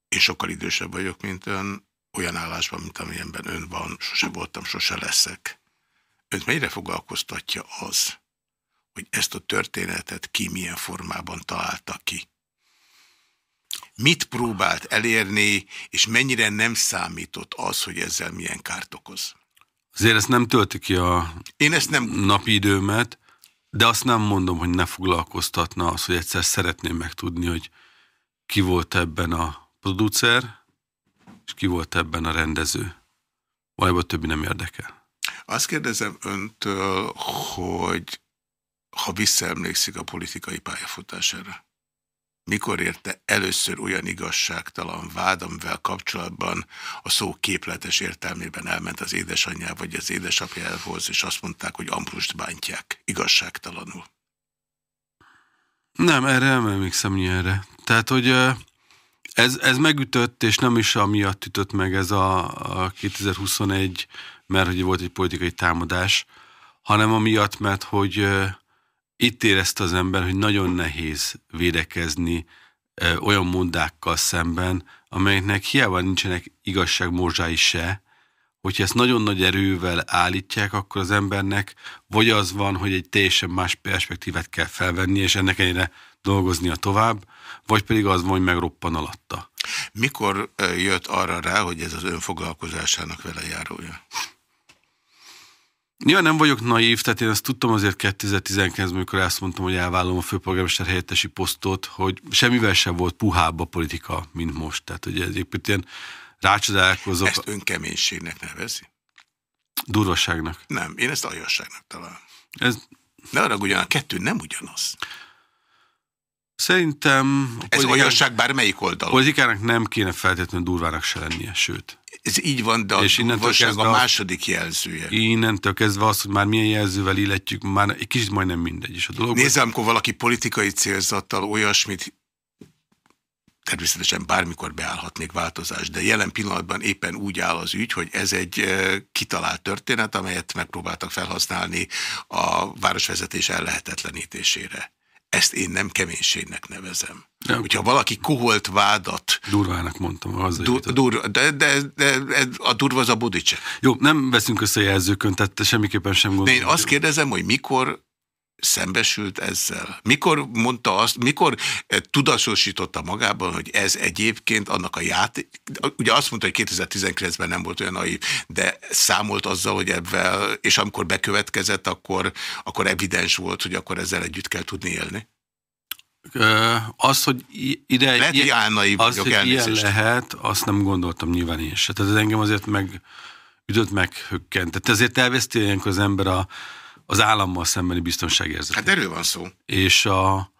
[SPEAKER 2] én sokkal idősebb vagyok, mint ön, olyan állásban, mint amilyenben ön van, sose voltam, sose leszek. Önt mennyire foglalkoztatja az, hogy ezt a történetet ki milyen formában találta ki. Mit próbált elérni, és mennyire nem számított az, hogy ezzel milyen kárt okoz?
[SPEAKER 4] Azért ezt nem tölti ki a
[SPEAKER 2] Én ezt nem...
[SPEAKER 4] napi időmet, de azt nem mondom, hogy ne foglalkoztatna az, hogy egyszer szeretném megtudni, hogy ki volt ebben a producer, és ki volt ebben a rendező. Valójában többi nem érdekel.
[SPEAKER 2] Azt kérdezem öntől, hogy ha visszaemlékszik a politikai pályafutására. Mikor érte először olyan igazságtalan vád, amivel kapcsolatban a szó képletes értelmében elment az édesanyja vagy az édesapjához, és azt mondták, hogy Ambrust bántják, igazságtalanul?
[SPEAKER 4] Nem, erre nem emlékszem ilyenre. Tehát, hogy ez, ez megütött, és nem is amiatt ütött meg ez a, a 2021, mert hogy volt egy politikai támadás, hanem amiatt, mert hogy itt érezte az ember, hogy nagyon nehéz védekezni ö, olyan mondákkal szemben, amelyeknek hiába nincsenek igazságmorzsái se, hogyha ezt nagyon nagy erővel állítják, akkor az embernek vagy az van, hogy egy teljesen más perspektívát kell felvenni, és ennek ellenére dolgoznia tovább, vagy pedig az van, hogy megroppan alatta.
[SPEAKER 2] Mikor jött arra rá, hogy ez az önfoglalkozásának vele járója?
[SPEAKER 4] Ja, nem vagyok naív, tehát én ezt tudtam azért 2019-ben, amikor azt mondtam, hogy elvállom a főpolgármester helyettesi posztot, hogy semmivel sem volt puhább a politika, mint most. Tehát ugye egyébként ilyen rácsodálkozok.
[SPEAKER 2] Ezt önkeménységnek nevezi?
[SPEAKER 4] Durvasságnak.
[SPEAKER 2] Nem, én ezt aljasságnak találom.
[SPEAKER 4] Ez...
[SPEAKER 2] Ne arra ugyan, a kettő nem ugyanaz.
[SPEAKER 4] Szerintem...
[SPEAKER 2] Ez olyasság bármelyik oldalon.
[SPEAKER 4] Politikának nem kéne feltétlenül durvának se lennie, sőt.
[SPEAKER 2] Ez így van, de és a a második jelzője.
[SPEAKER 4] Innentől kezdve az, hogy már milyen jelzővel illetjük, már egy kicsit majdnem mindegy is a dolog.
[SPEAKER 2] Nézd, amikor valaki politikai célzattal olyasmit természetesen bármikor beállhatnék változás, de jelen pillanatban éppen úgy áll az ügy, hogy ez egy kitalált történet, amelyet megpróbáltak felhasználni a városvezetés ellehetetlenítésére. Ezt én nem keménységnek nevezem. De, Hogyha valaki koholt vádat...
[SPEAKER 4] Durvának mondtam. Az
[SPEAKER 2] dur, dur, de, de, de, de, a durva az a budicse.
[SPEAKER 4] Jó, nem veszünk össze jelzőkön, tehát semmiképpen sem gondolom.
[SPEAKER 2] De én azt kérdezem, hogy mikor szembesült ezzel? Mikor mondta azt, mikor eh, tudatosította magában, hogy ez egyébként annak a játék, ugye azt mondta, hogy 2019-ben nem volt olyan naiv, de számolt azzal, hogy ebben, és amikor bekövetkezett, akkor, akkor evidens volt, hogy akkor ezzel együtt kell tudni élni?
[SPEAKER 4] Az, hogy ide
[SPEAKER 2] lehet, ilyen, hogy
[SPEAKER 4] az, hogy ilyen lehet, azt nem gondoltam nyilván én se. Tehát ez engem azért meg üdött meg hökkent. Tehát ezért elveszti ilyenkor az ember a, az állammal szembeni biztonságérzet.
[SPEAKER 2] Hát erről van szó.
[SPEAKER 4] És a,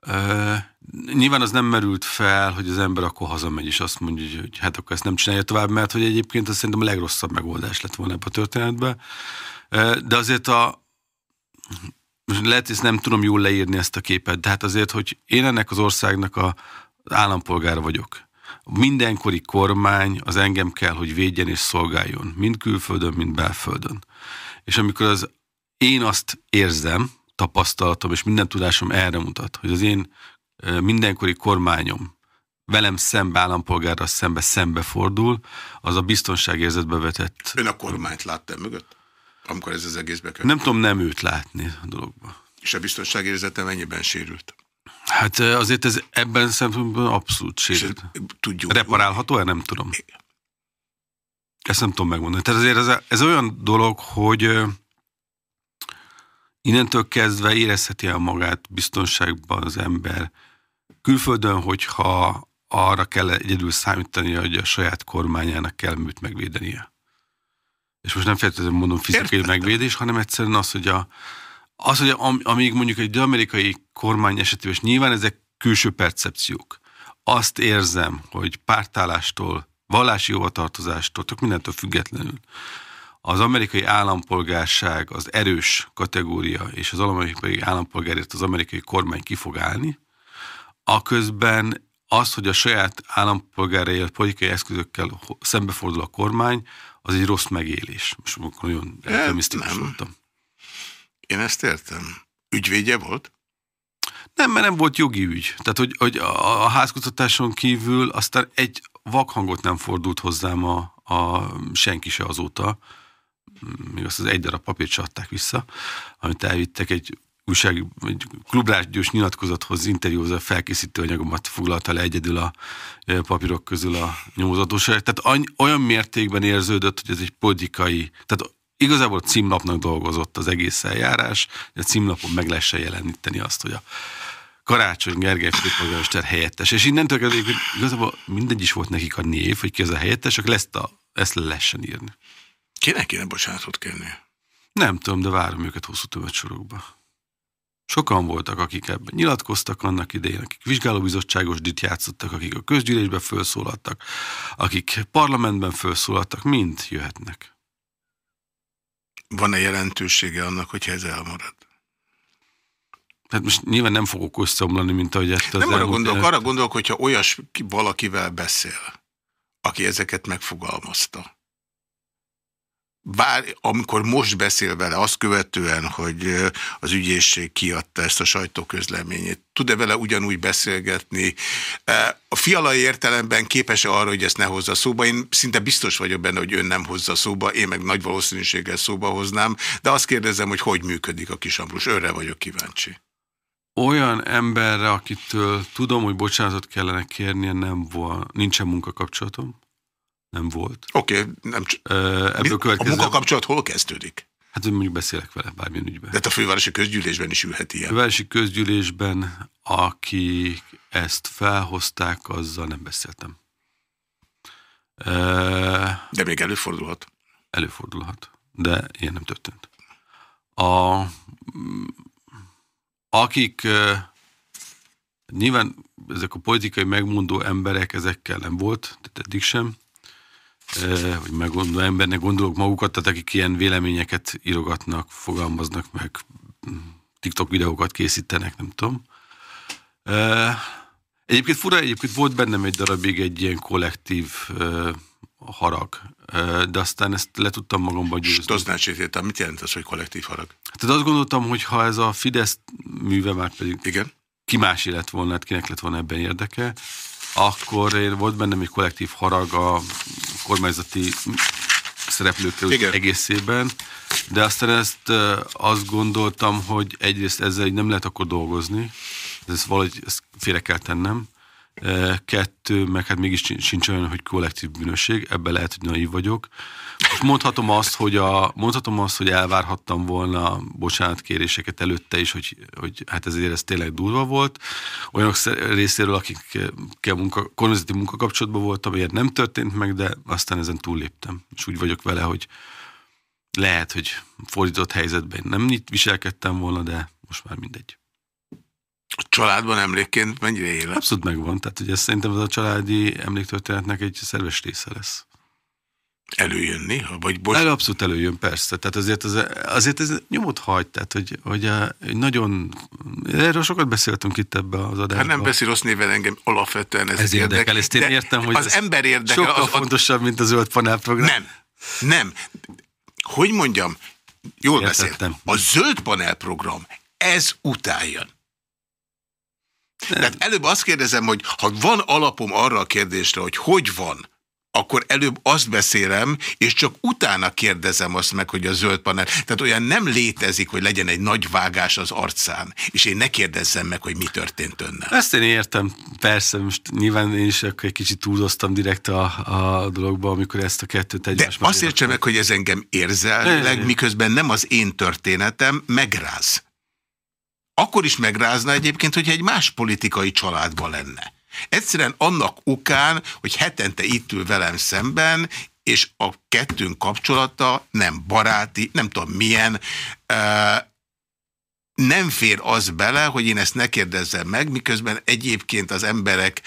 [SPEAKER 4] e, nyilván az nem merült fel, hogy az ember akkor hazamegy, és azt mondja, hogy hát akkor ezt nem csinálja tovább, mert hogy egyébként azt szerintem a legrosszabb megoldás lett volna ebbe a történetbe. E, de azért a lehet, hogy nem tudom jól leírni ezt a képet, de hát azért, hogy én ennek az országnak a, az állampolgára vagyok. Mindenkori kormány az engem kell, hogy védjen és szolgáljon, mind külföldön, mind belföldön. És amikor az én azt érzem, tapasztalatom és minden tudásom erre mutat, hogy az én mindenkori kormányom velem szembe, állampolgárra szembe szembe fordul, az a biztonságérzetbe vetett.
[SPEAKER 2] Ön a kormányt látta mögött? Amikor ez az egész bekerült?
[SPEAKER 4] Nem tudom nem őt látni a dologba.
[SPEAKER 2] És a biztonságérzete mennyiben sérült?
[SPEAKER 4] Hát azért ez ebben szempontból abszolút sérült.
[SPEAKER 2] Tudjuk.
[SPEAKER 4] Reparálható-e? Nem tudom. Ezt nem tudom megmondani. Tehát azért ez, ez olyan dolog, hogy innentől kezdve érezheti el magát biztonságban az ember. Külföldön, hogyha arra kell egyedül számítani, hogy a saját kormányának kell műt megvédenie. És most nem feltétlenül mondom fizikai Értettem. megvédés, hanem egyszerűen az, hogy a, az, hogy amíg mondjuk egy amerikai kormány esetében, és nyilván ezek külső percepciók, azt érzem, hogy pártállástól, vallási jóvatartozástól, tök mindentől függetlenül, az amerikai állampolgárság az erős kategória, és az amerikai állampolgárért az amerikai kormány ki fog állni, aközben az, hogy a saját állampolgárai politikai eszközökkel szembefordul a kormány, az egy rossz megélés. Most nagyon eufemisztikus voltam.
[SPEAKER 2] Én ezt értem. Ügyvédje volt?
[SPEAKER 4] Nem, mert nem volt jogi ügy. Tehát, hogy, hogy a, a házkutatáson kívül aztán egy vakhangot nem fordult hozzám a, a senki se azóta. Még azt az egy darab papírt se adták vissza, amit elvittek egy újság, egy klubrádiós nyilatkozathoz interjúzva felkészítő anyagomat foglalta le egyedül a papírok közül a nyomozatosság. Tehát olyan mértékben érződött, hogy ez egy politikai, tehát igazából a címlapnak dolgozott az egész eljárás, hogy a címlapon meg lehessen jeleníteni azt, hogy a Karácsony Gergely főpolgármester helyettes. És innentől kezdve igazából mindegy is volt nekik a név, hogy ki az a helyettes, akkor ezt, a, ezt le lehessen írni.
[SPEAKER 2] Kinek kéne bocsánatot kérni?
[SPEAKER 4] Nem tudom, de várom őket hosszú tömegsorokba. Sokan voltak, akik ebben nyilatkoztak annak idején, akik vizsgálóbizottságos dit játszottak, akik a közgyűlésben felszólaltak, akik parlamentben felszólaltak, mind jöhetnek.
[SPEAKER 2] Van-e jelentősége annak, hogyha ez elmarad?
[SPEAKER 4] Hát most nyilván nem fogok összeomlani, mint ahogy ezt
[SPEAKER 2] az Nem arra gondolok, arra gondolok, hogyha olyas valakivel beszél, aki ezeket megfogalmazta, bár amikor most beszél vele, azt követően, hogy az ügyészség kiadta ezt a sajtóközleményét, tud-e vele ugyanúgy beszélgetni? A fialai értelemben képes-e arra, hogy ezt ne hozza szóba? Én szinte biztos vagyok benne, hogy ön nem hozza szóba, én meg nagy valószínűséggel szóba hoznám, de azt kérdezem, hogy hogy működik a kisambrus. Önre vagyok kíváncsi.
[SPEAKER 4] Olyan emberre, akitől tudom, hogy bocsánatot kellene kérnie, nem volt, nincsen munkakapcsolatom nem volt.
[SPEAKER 2] Oké, okay, nem. Ebből következő... A munkakapcsolat hol kezdődik?
[SPEAKER 4] Hát mondjuk beszélek vele bármilyen ügyben.
[SPEAKER 2] De hát a fővárosi közgyűlésben is ülhet ilyen. A
[SPEAKER 4] fővárosi közgyűlésben, akik ezt felhozták, azzal nem beszéltem.
[SPEAKER 2] De még előfordulhat?
[SPEAKER 4] Előfordulhat, de ilyen nem történt. A, akik nyilván ezek a politikai megmondó emberek, ezekkel nem volt, tehát eddig sem vagy meggondoló embernek gondolok magukat, tehát akik ilyen véleményeket írogatnak, fogalmaznak meg, TikTok videókat készítenek, nem tudom. Egyébként fura, egyébként volt bennem egy darabig egy ilyen kollektív harag, de aztán ezt le tudtam magamban győzni.
[SPEAKER 2] Stoznács mit jelent az, hogy kollektív harag?
[SPEAKER 4] Tehát azt gondoltam, hogy ha ez a Fidesz műve már pedig
[SPEAKER 2] Igen?
[SPEAKER 4] ki más lett volna, hát kinek lett volna ebben érdeke, akkor én volt bennem egy kollektív harag a kormányzati szereplőkkel Igen. egészében, de aztán ezt azt gondoltam, hogy egyrészt ezzel nem lehet akkor dolgozni, ez valahogy ezt félre kell tennem, kettő, meg hát mégis sincs olyan, hogy kollektív bűnösség, ebbe lehet, hogy naív vagyok. És mondhatom azt, hogy, a, mondhatom azt, hogy elvárhattam volna bocsánatkéréseket előtte is, hogy, hogy hát ezért ez tényleg durva volt. Olyanok részéről, akikkel munka, kormányzati munkakapcsolatban voltam, ilyet nem történt meg, de aztán ezen túlléptem. És úgy vagyok vele, hogy lehet, hogy fordított helyzetben nem itt viselkedtem volna, de most már mindegy.
[SPEAKER 2] A családban emlékként mennyire él?
[SPEAKER 4] Abszolút megvan. Tehát, hogy ez szerintem az a családi emléktörténetnek egy szerves része lesz.
[SPEAKER 2] Előjön néha? Vagy bocs...
[SPEAKER 4] El, abszolút előjön, persze. Tehát azért, az, azért ez nyomot hagy, tehát hogy, hogy, hogy nagyon, erről sokat beszéltünk itt ebbe az adásban.
[SPEAKER 2] Hát nem beszél rossz néven engem alapvetően ez,
[SPEAKER 4] ez érdekel. érdekel. Ezt én értem, hogy
[SPEAKER 2] az ember érdekel.
[SPEAKER 4] Sokkal az, fontosabb, mint a zöld panelprogram.
[SPEAKER 2] Nem, nem. Hogy mondjam, jól beszéltem. A zöld panelprogram ez után jön. Nem. Tehát előbb azt kérdezem, hogy ha van alapom arra a kérdésre, hogy hogy van, akkor előbb azt beszélem, és csak utána kérdezem azt meg, hogy a zöld panel. Tehát olyan nem létezik, hogy legyen egy nagy vágás az arcán, és én ne kérdezzem meg, hogy mi történt önnel.
[SPEAKER 4] Ezt én értem, persze, most nyilván én is akkor egy kicsit túlzottam direkt a, a dologba, amikor ezt a kettőt egymás
[SPEAKER 2] De azt értsem meg, hogy ez engem érzelmileg, miközben nem az én történetem, megráz. Akkor is megrázna egyébként, hogyha egy más politikai családban lenne. Egyszerűen annak okán, hogy hetente itt ül velem szemben, és a kettőnk kapcsolata nem baráti, nem tudom milyen, nem fér az bele, hogy én ezt ne kérdezzem meg, miközben egyébként az emberek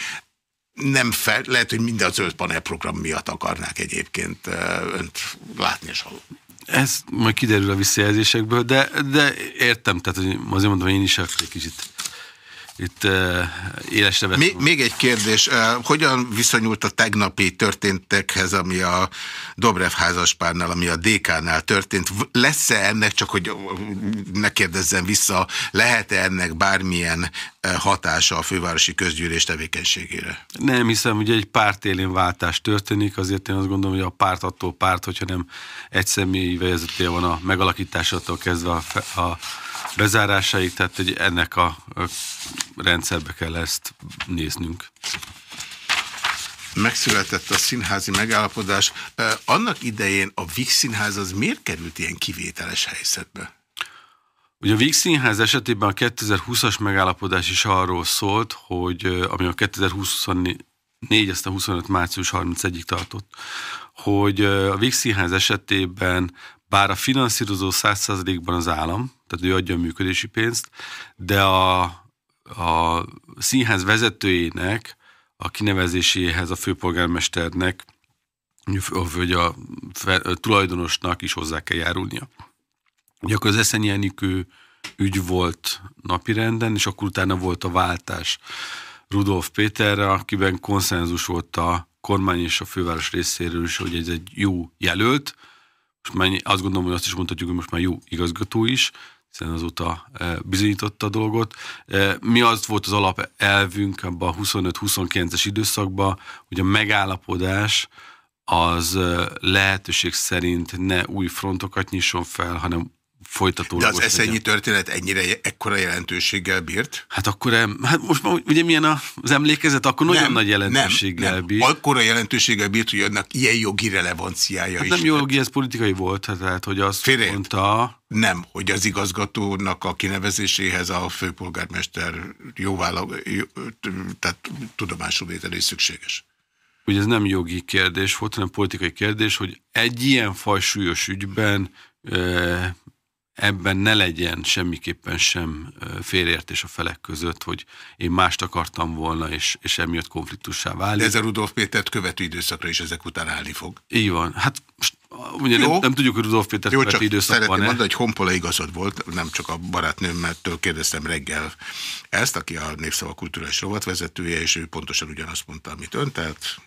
[SPEAKER 2] nem fel, lehet, hogy minden a zöld panel program miatt akarnák egyébként önt látni és hallani.
[SPEAKER 4] Ez majd kiderül a visszajelzésekből, de, de értem, tehát azért mondom, én is egy kicsit itt élesre
[SPEAKER 2] még, még egy kérdés, hogyan viszonyult a tegnapi történtekhez, ami a Dobrev házaspárnál, ami a DK-nál történt? Lesz-e ennek, csak hogy ne kérdezzem vissza, lehet-e ennek bármilyen hatása a fővárosi közgyűlés tevékenységére?
[SPEAKER 4] Nem hiszem, hogy egy pártélén váltás történik, azért én azt gondolom, hogy a párt attól párt, hogyha nem egy személyi vezetője van a megalakításától kezdve a, a bezárásáig, tehát hogy ennek a, rendszerbe kell ezt néznünk.
[SPEAKER 2] Megszületett a színházi megállapodás. Annak idején a Vix Színház az miért került ilyen kivételes helyzetbe?
[SPEAKER 4] Ugye a Vix Színház esetében a 2020-as megállapodás is arról szólt, hogy ami a 2024, ezt a 25. március 31-ig tartott, hogy a Vix Színház esetében bár a finanszírozó 100%-ban az állam, tehát ő adja a működési pénzt, de a, a színház vezetőjének, a kinevezéséhez a főpolgármesternek, vagy a, a tulajdonosnak is hozzá kell járulnia. Ugye akkor az Eszenyi ügy volt napirenden, és akkor utána volt a váltás Rudolf Péterre, akiben konszenzus volt a kormány és a főváros részéről is, hogy ez egy jó jelölt, most már azt gondolom, hogy azt is mondhatjuk, hogy most már jó igazgató is, hiszen azóta e, bizonyította a dolgot. E, mi az volt az alap elvünk abban a 25-29-es időszakban, hogy a megállapodás az e, lehetőség szerint ne új frontokat nyisson fel, hanem folytatólag.
[SPEAKER 2] De az eszenyi történet ennyire ekkora jelentőséggel bírt?
[SPEAKER 4] Hát akkor, hát most ugye milyen az emlékezet, akkor nem, nagyon nagy jelentőséggel nem, nem. bírt.
[SPEAKER 2] Akkora jelentőséggel bírt, hogy annak ilyen jogi relevanciája
[SPEAKER 4] hát
[SPEAKER 2] is.
[SPEAKER 4] Nem jogi, ez politikai volt, hát tehát, hogy azt Félre. mondta...
[SPEAKER 2] Nem, hogy az igazgatónak a kinevezéséhez a főpolgármester jóvállal, jó, tehát tudomásul vételé szükséges.
[SPEAKER 4] Ugye ez nem jogi kérdés volt, hanem politikai kérdés, hogy egy ilyen fajsúlyos ügyben ebben ne legyen semmiképpen sem félértés a felek között, hogy én mást akartam volna, és, és emiatt konfliktussá válik.
[SPEAKER 2] De ez a Rudolf Pétert követő időszakra is ezek után állni fog.
[SPEAKER 4] Így van. Hát most ugye nem, nem tudjuk, hogy Rudolf Péter Jó, követő időszak van
[SPEAKER 2] mondani, hogy Honpola igazad volt, nem csak a barátnőmtől kérdeztem reggel ezt, aki a Népszava Kulturális Rovatvezetője, és ő pontosan ugyanazt mondta, amit ön, tehát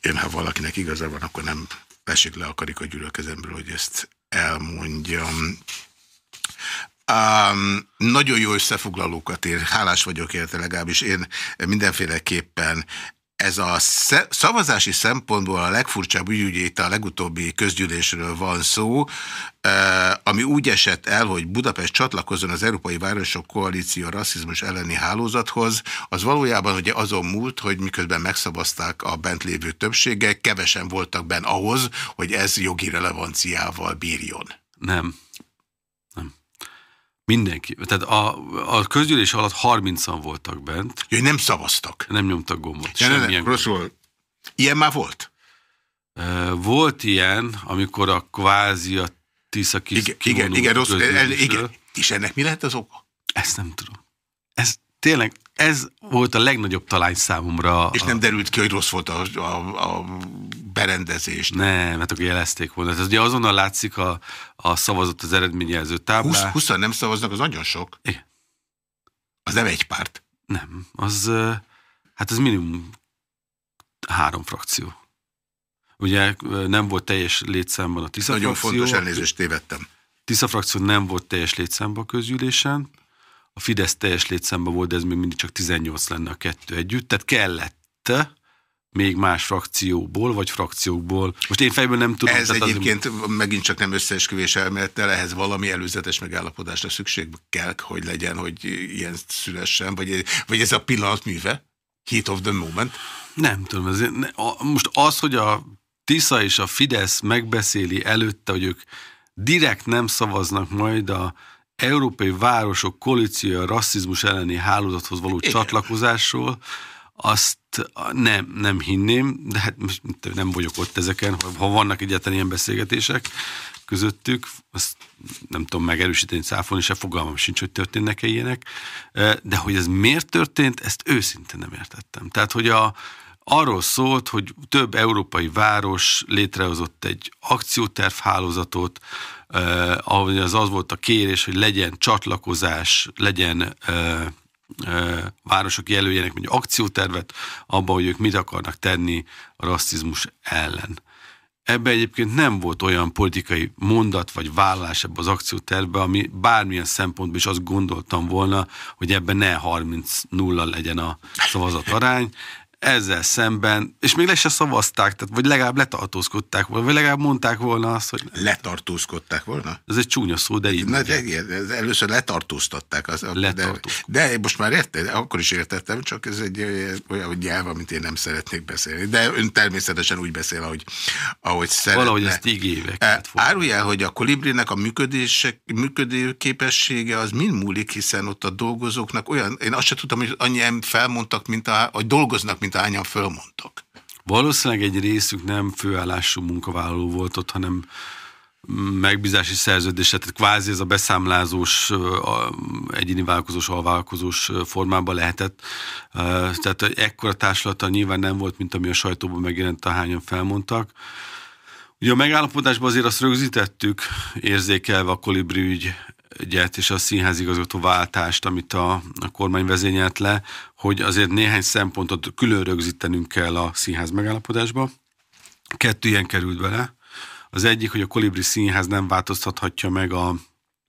[SPEAKER 2] én, ha valakinek igaza van, akkor nem esik le a karika kezemből, hogy ezt elmondjam. Um, nagyon jó összefoglalókat ér, hálás vagyok érte legalábbis én mindenféleképpen ez a szavazási szempontból a legfurcsább ügy, ugye itt a legutóbbi közgyűlésről van szó, ami úgy esett el, hogy Budapest csatlakozzon az Európai Városok Koalíció rasszizmus elleni hálózathoz, az valójában ugye azon múlt, hogy miközben megszavazták a bent lévő többségek, kevesen voltak benne ahhoz, hogy ez jogi relevanciával bírjon.
[SPEAKER 4] Nem. Mindenki. Tehát a, a közgyűlés alatt 30-an voltak bent.
[SPEAKER 2] Jaj, nem szavaztak.
[SPEAKER 4] Nem nyomtak gombot.
[SPEAKER 2] Ja, nem, nem, rosszul. Ilyen már volt?
[SPEAKER 4] Volt ilyen, amikor a kvázi a Tisza kis
[SPEAKER 2] Igen, igen, igen, rossz, el, igen. És ennek mi lehet az oka?
[SPEAKER 4] Ezt nem tudom. Ez tényleg, ez volt a legnagyobb talány számomra.
[SPEAKER 2] És nem derült ki, hogy rossz volt a, a, a berendezés.
[SPEAKER 4] Nem, mert akkor jelezték volna. Ez ugye azonnal látszik a, a szavazat az eredményjelző táblán.
[SPEAKER 2] 20, 20 nem szavaznak, az nagyon sok.
[SPEAKER 4] Igen.
[SPEAKER 2] Az nem egy párt.
[SPEAKER 4] Nem, az, hát az minimum három frakció. Ugye nem volt teljes létszámban a Tisza
[SPEAKER 2] Nagyon
[SPEAKER 4] frakció.
[SPEAKER 2] fontos elnézést tévedtem.
[SPEAKER 4] Tisza frakció nem volt teljes létszámban a közgyűlésen. A Fidesz teljes létszámban volt, de ez még mindig csak 18 lenne a kettő együtt. Tehát kellett még más frakcióból, vagy frakciókból. Most én fejből nem tudom.
[SPEAKER 2] Ez egyébként azért... megint csak nem összeesküvés elmélettel, ehhez valami előzetes megállapodásra szükség kell, hogy legyen, hogy ilyen szülessen, vagy, vagy ez a pillanat műve? Heat of the moment?
[SPEAKER 4] Nem tudom. Ez, most az, hogy a Tisza és a Fidesz megbeszéli előtte, hogy ők direkt nem szavaznak majd a Európai Városok Koalíciója rasszizmus elleni hálózathoz való Igen. csatlakozásról, azt nem, nem hinném, de hát most nem vagyok ott ezeken, ha vannak egyáltalán ilyen beszélgetések közöttük, azt nem tudom megerősíteni, cáfolni, se fogalmam sincs, hogy történnek-e ilyenek, de hogy ez miért történt, ezt őszintén nem értettem. Tehát, hogy a, arról szólt, hogy több európai város létrehozott egy akciótervhálózatot, ahol az az volt a kérés, hogy legyen csatlakozás, legyen városok jelöljenek mondjuk akciótervet abban, hogy ők mit akarnak tenni a rasszizmus ellen. Ebben egyébként nem volt olyan politikai mondat vagy vállás ebbe az akciótervbe, ami bármilyen szempontból is azt gondoltam volna, hogy ebben ne 30-0 legyen a szavazat arány ezzel szemben, és még le se szavazták, tehát vagy legalább letartózkodták volna, vagy legalább mondták volna azt, hogy...
[SPEAKER 2] Letartózkodták volna?
[SPEAKER 4] Ez egy csúnya szó, de így.
[SPEAKER 2] Na, de, ez először letartóztatták. Az, de, de most már érted, akkor is értettem, csak ez egy olyan nyelv, amit én nem szeretnék beszélni. De ön természetesen úgy beszél, ahogy, ahogy szeretne.
[SPEAKER 4] Valahogy ezt így évek.
[SPEAKER 2] E, árulj el, hogy a kolibrinek a működése, működő képessége az mind múlik, hiszen ott a dolgozóknak olyan, én azt sem tudtam, hogy annyi felmondtak, mint a, hogy dolgoznak, mint mint hányan fölmondtak.
[SPEAKER 4] Valószínűleg egy részük nem főállású munkavállaló volt ott, hanem megbízási szerződés, tehát kvázi ez a beszámlázós, egyéni vállalkozós, alvállalkozós formában lehetett. Tehát ekkora társulata nyilván nem volt, mint ami a sajtóban megjelent, hányan felmondtak. Ugye a megállapodásban azért azt rögzítettük, érzékelve a kolibri ügy ügyet és a színházigazgató váltást, amit a, a kormány vezényelt le, hogy azért néhány szempontot külön rögzítenünk kell a színház megállapodásba. Kettő ilyen került bele. Az egyik, hogy a Kolibri Színház nem változtathatja meg a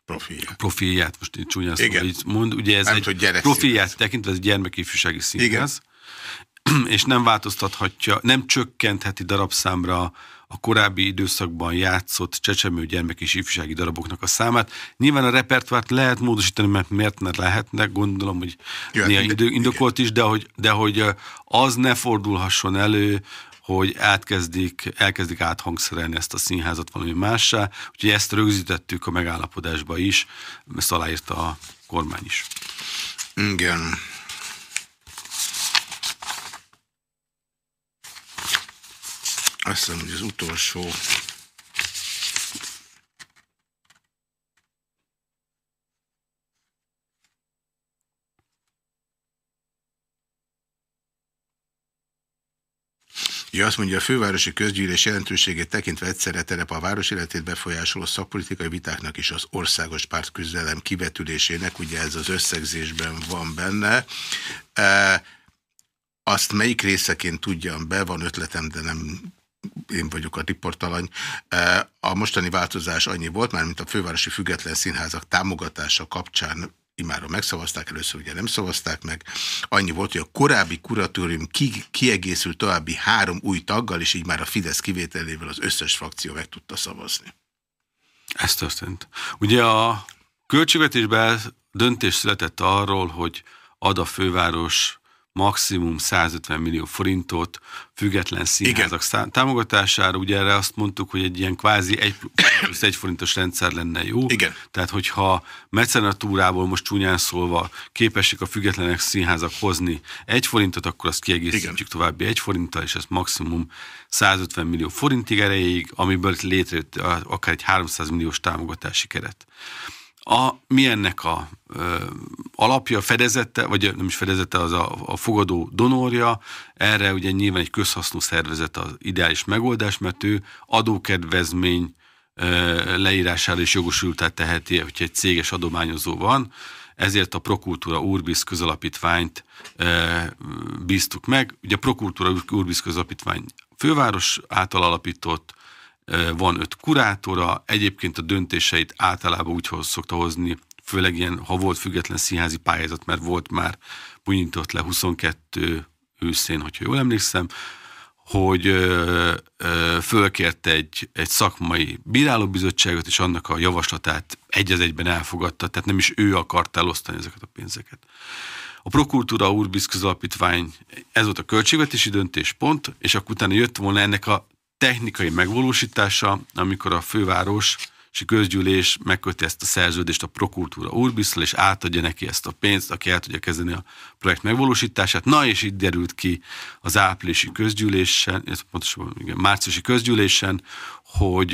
[SPEAKER 2] profilját.
[SPEAKER 4] profilját. Most én csúnya szóval így mond, ugye ez nem egy profilját tekintve, ez gyermekifjúsági színház. Igen. És nem változtathatja, nem csökkentheti darabszámra a korábbi időszakban játszott csecsemő gyermek és ifjúsági daraboknak a számát. Nyilván a repertoárt lehet módosítani, mert miért ne lehetne, gondolom, hogy ja, néha idő, indokolt is, de hogy, de hogy az ne fordulhasson elő, hogy átkezdik, elkezdik áthangszerelni ezt a színházat valami mássá, úgyhogy ezt rögzítettük a megállapodásba is, ezt aláírta a kormány is.
[SPEAKER 2] Igen. Azt hiszem, hogy az utolsó Ja, azt mondja, a fővárosi közgyűlés jelentőségét tekintve egyszerre terep a város életét befolyásoló szakpolitikai vitáknak is az országos párt küzdelem kivetülésének, ugye ez az összegzésben van benne. E, azt melyik részeként tudjam be, van ötletem, de nem én vagyok a riportalany. E, a mostani változás annyi volt, már mint a fővárosi független színházak támogatása kapcsán imára megszavazták, először ugye nem szavazták meg. Annyi volt, hogy a korábbi kuratórium ki, kiegészült további három új taggal, és így már a Fidesz kivételével az összes frakció meg tudta szavazni.
[SPEAKER 4] Ez történt. Ugye a költségvetésben döntés született arról, hogy ad a főváros maximum 150 millió forintot független színházak Igen. támogatására. Ugye erre azt mondtuk, hogy egy ilyen kvázi egy plusz egy forintos rendszer lenne jó.
[SPEAKER 2] Igen.
[SPEAKER 4] Tehát, hogyha mecenatúrából most csúnyán szólva képesek a függetlenek színházak hozni egy forintot, akkor azt kiegészítjük Igen. további egy forinttal, és ez maximum 150 millió forintig erejéig, amiből létrejött akár egy 300 milliós támogatási keret. A, mi ennek a ö, alapja, fedezete, vagy nem is fedezete, az a, a fogadó donorja, erre ugye nyilván egy közhasznú szervezet az ideális megoldás, mert ő adókedvezmény ö, leírására is jogosultát teheti, hogyha egy céges adományozó van, ezért a Prokultúra Urbis közalapítványt e, bíztuk meg. Ugye a Prokultúra Urbis közalapítvány főváros által alapított, van öt kurátora, egyébként a döntéseit általában úgy szokta hozni, főleg ilyen, ha volt független színházi pályázat, mert volt már bunyított le 22 őszén, hogyha jól emlékszem, hogy ö, fölkérte egy, egy szakmai bírálóbizottságot, és annak a javaslatát egy az egyben elfogadta, tehát nem is ő akart elosztani ezeket a pénzeket. A Prokultúra Urbis közalapítvány, ez volt a költségvetési döntéspont, és akkor utána jött volna ennek a technikai megvalósítása, amikor a főváros és közgyűlés megköti ezt a szerződést a Prokultúra Urbiszal, és átadja neki ezt a pénzt, aki el tudja kezdeni a projekt megvalósítását. Na, és itt derült ki az áprilisi közgyűlésen, pontosan igen, márciusi közgyűlésen, hogy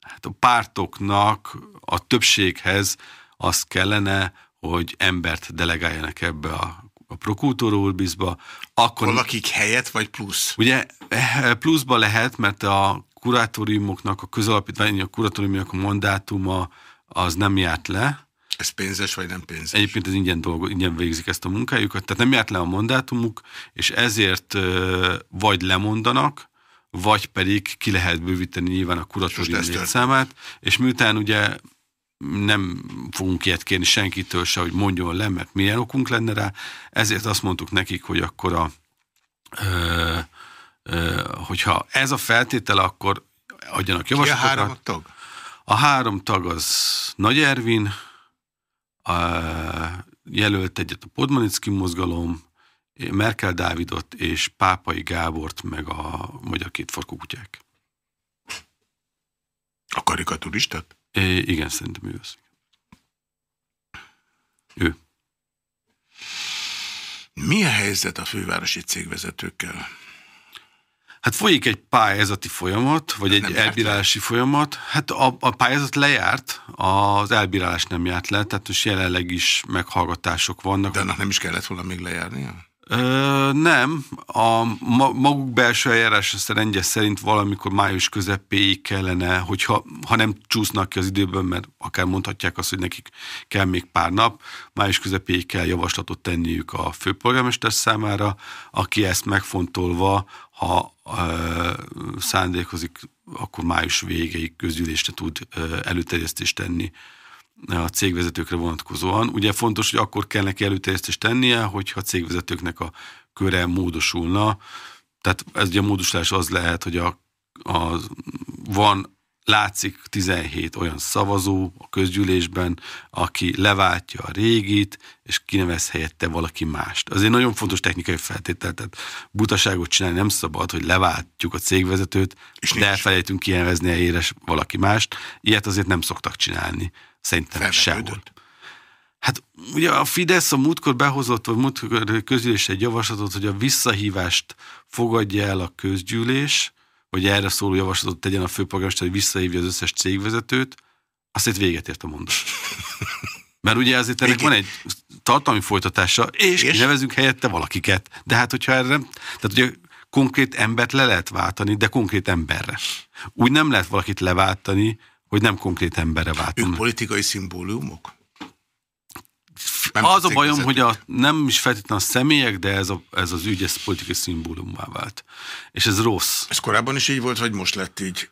[SPEAKER 4] hát a pártoknak a többséghez az kellene, hogy embert delegáljanak ebbe a a Prokultúra Urbizba,
[SPEAKER 2] akkor... Valakik helyet, vagy plusz?
[SPEAKER 4] Ugye eh, pluszba lehet, mert a kuratóriumoknak, a közalapítvány, a kuratóriumoknak a mandátuma az nem járt le.
[SPEAKER 2] Ez pénzes, vagy nem pénzes?
[SPEAKER 4] Egyébként ez ingyen, dolgo, ingyen végzik ezt a munkájukat, tehát nem járt le a mandátumuk, és ezért vagy lemondanak, vagy pedig ki lehet bővíteni nyilván a kuratórium létszámát, és miután ugye nem fogunk ilyet kérni senkitől se, hogy mondjon le, mert milyen okunk lenne rá, ezért azt mondtuk nekik, hogy akkor a ö, ö, hogyha ez a feltétel, akkor adjanak javaslatokat.
[SPEAKER 2] Ki a három tag?
[SPEAKER 4] A három tag az Nagy Ervin, a, jelölt egyet a Podmanicki mozgalom, Merkel Dávidot és Pápai Gábort, meg a Magyar Kétfarkú Kutyák.
[SPEAKER 2] A karikaturistát?
[SPEAKER 4] É, igen, szerintem ő az. Ő.
[SPEAKER 2] Mi a helyzet a fővárosi cégvezetőkkel?
[SPEAKER 4] Hát folyik egy pályázati folyamat, vagy Ez egy elbírálási folyamat. Hát a, a pályázat lejárt, az elbírálás nem járt le, tehát most jelenleg is meghallgatások vannak.
[SPEAKER 2] De annak nem is kellett volna még lejárnia?
[SPEAKER 4] Ö, nem, a ma, maguk belső eljárás rendje szerint valamikor május közepéig kellene, hogyha ha nem csúsznak ki az időben, mert akár mondhatják azt, hogy nekik kell még pár nap, május közepéig kell javaslatot tenniük a főpolgármester számára, aki ezt megfontolva, ha ö, szándékozik, akkor május végéig közgyűlésre tud ö, előterjesztést tenni a cégvezetőkre vonatkozóan. Ugye fontos, hogy akkor kell neki előterjesztést tennie, hogyha a cégvezetőknek a köre módosulna. Tehát ez ugye a módosulás az lehet, hogy a, a, van látszik 17 olyan szavazó a közgyűlésben, aki leváltja a régit, és kinevez helyette valaki mást. Azért nagyon fontos technikai feltétel, tehát butaságot csinálni nem szabad, hogy leváltjuk a cégvezetőt, és de elfelejtünk kinevezni a éres valaki mást. Ilyet azért nem szoktak csinálni. Szerintem sehol. Hát ugye a Fidesz a múltkor behozott, vagy múltkor közgyűlés egy javaslatot, hogy a visszahívást fogadja el a közgyűlés, vagy erre szóló javaslatot tegyen a főpolgármester, hogy visszahívja az összes cégvezetőt, azt itt véget ért a mondat. Mert ugye azért ennek van egy tartalmi folytatása, és, és? nevezünk helyette valakiket. De hát, hogyha erre nem... Tehát ugye konkrét embert le lehet váltani, de konkrét emberre. Úgy nem lehet valakit leváltani, hogy nem konkrét emberre váltunk.
[SPEAKER 2] Ők politikai szimbólumok?
[SPEAKER 4] Nem az a bajom, hogy a, nem is feltétlenül a személyek, de ez, a, ez az ügy, ez politikai szimbólumá vált. És ez rossz.
[SPEAKER 2] Ez korábban is így volt, vagy most lett így?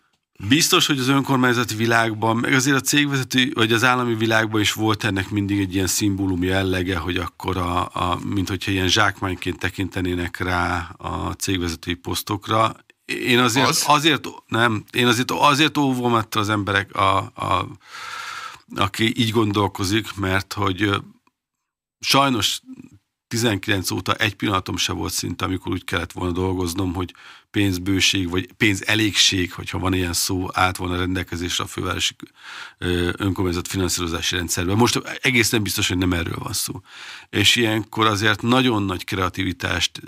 [SPEAKER 4] Biztos, hogy az önkormányzati világban, meg azért a cégvezető, vagy az állami világban is volt ennek mindig egy ilyen szimbólum jellege, hogy akkor a, a mint hogyha ilyen zsákmányként tekintenének rá a cégvezetői posztokra. Én azért, az? azért nem, én azért, azért óvom ettől az emberek, a, a, aki így gondolkozik, mert hogy sajnos 19 óta egy pillanatom se volt szinte, amikor úgy kellett volna dolgoznom, hogy pénzbőség, vagy pénzelégség, hogyha van ilyen szó, át van a rendelkezésre a fővárosi önkormányzat finanszírozási rendszerben. Most egészen biztos, hogy nem erről van szó. És ilyenkor azért nagyon nagy kreativitást,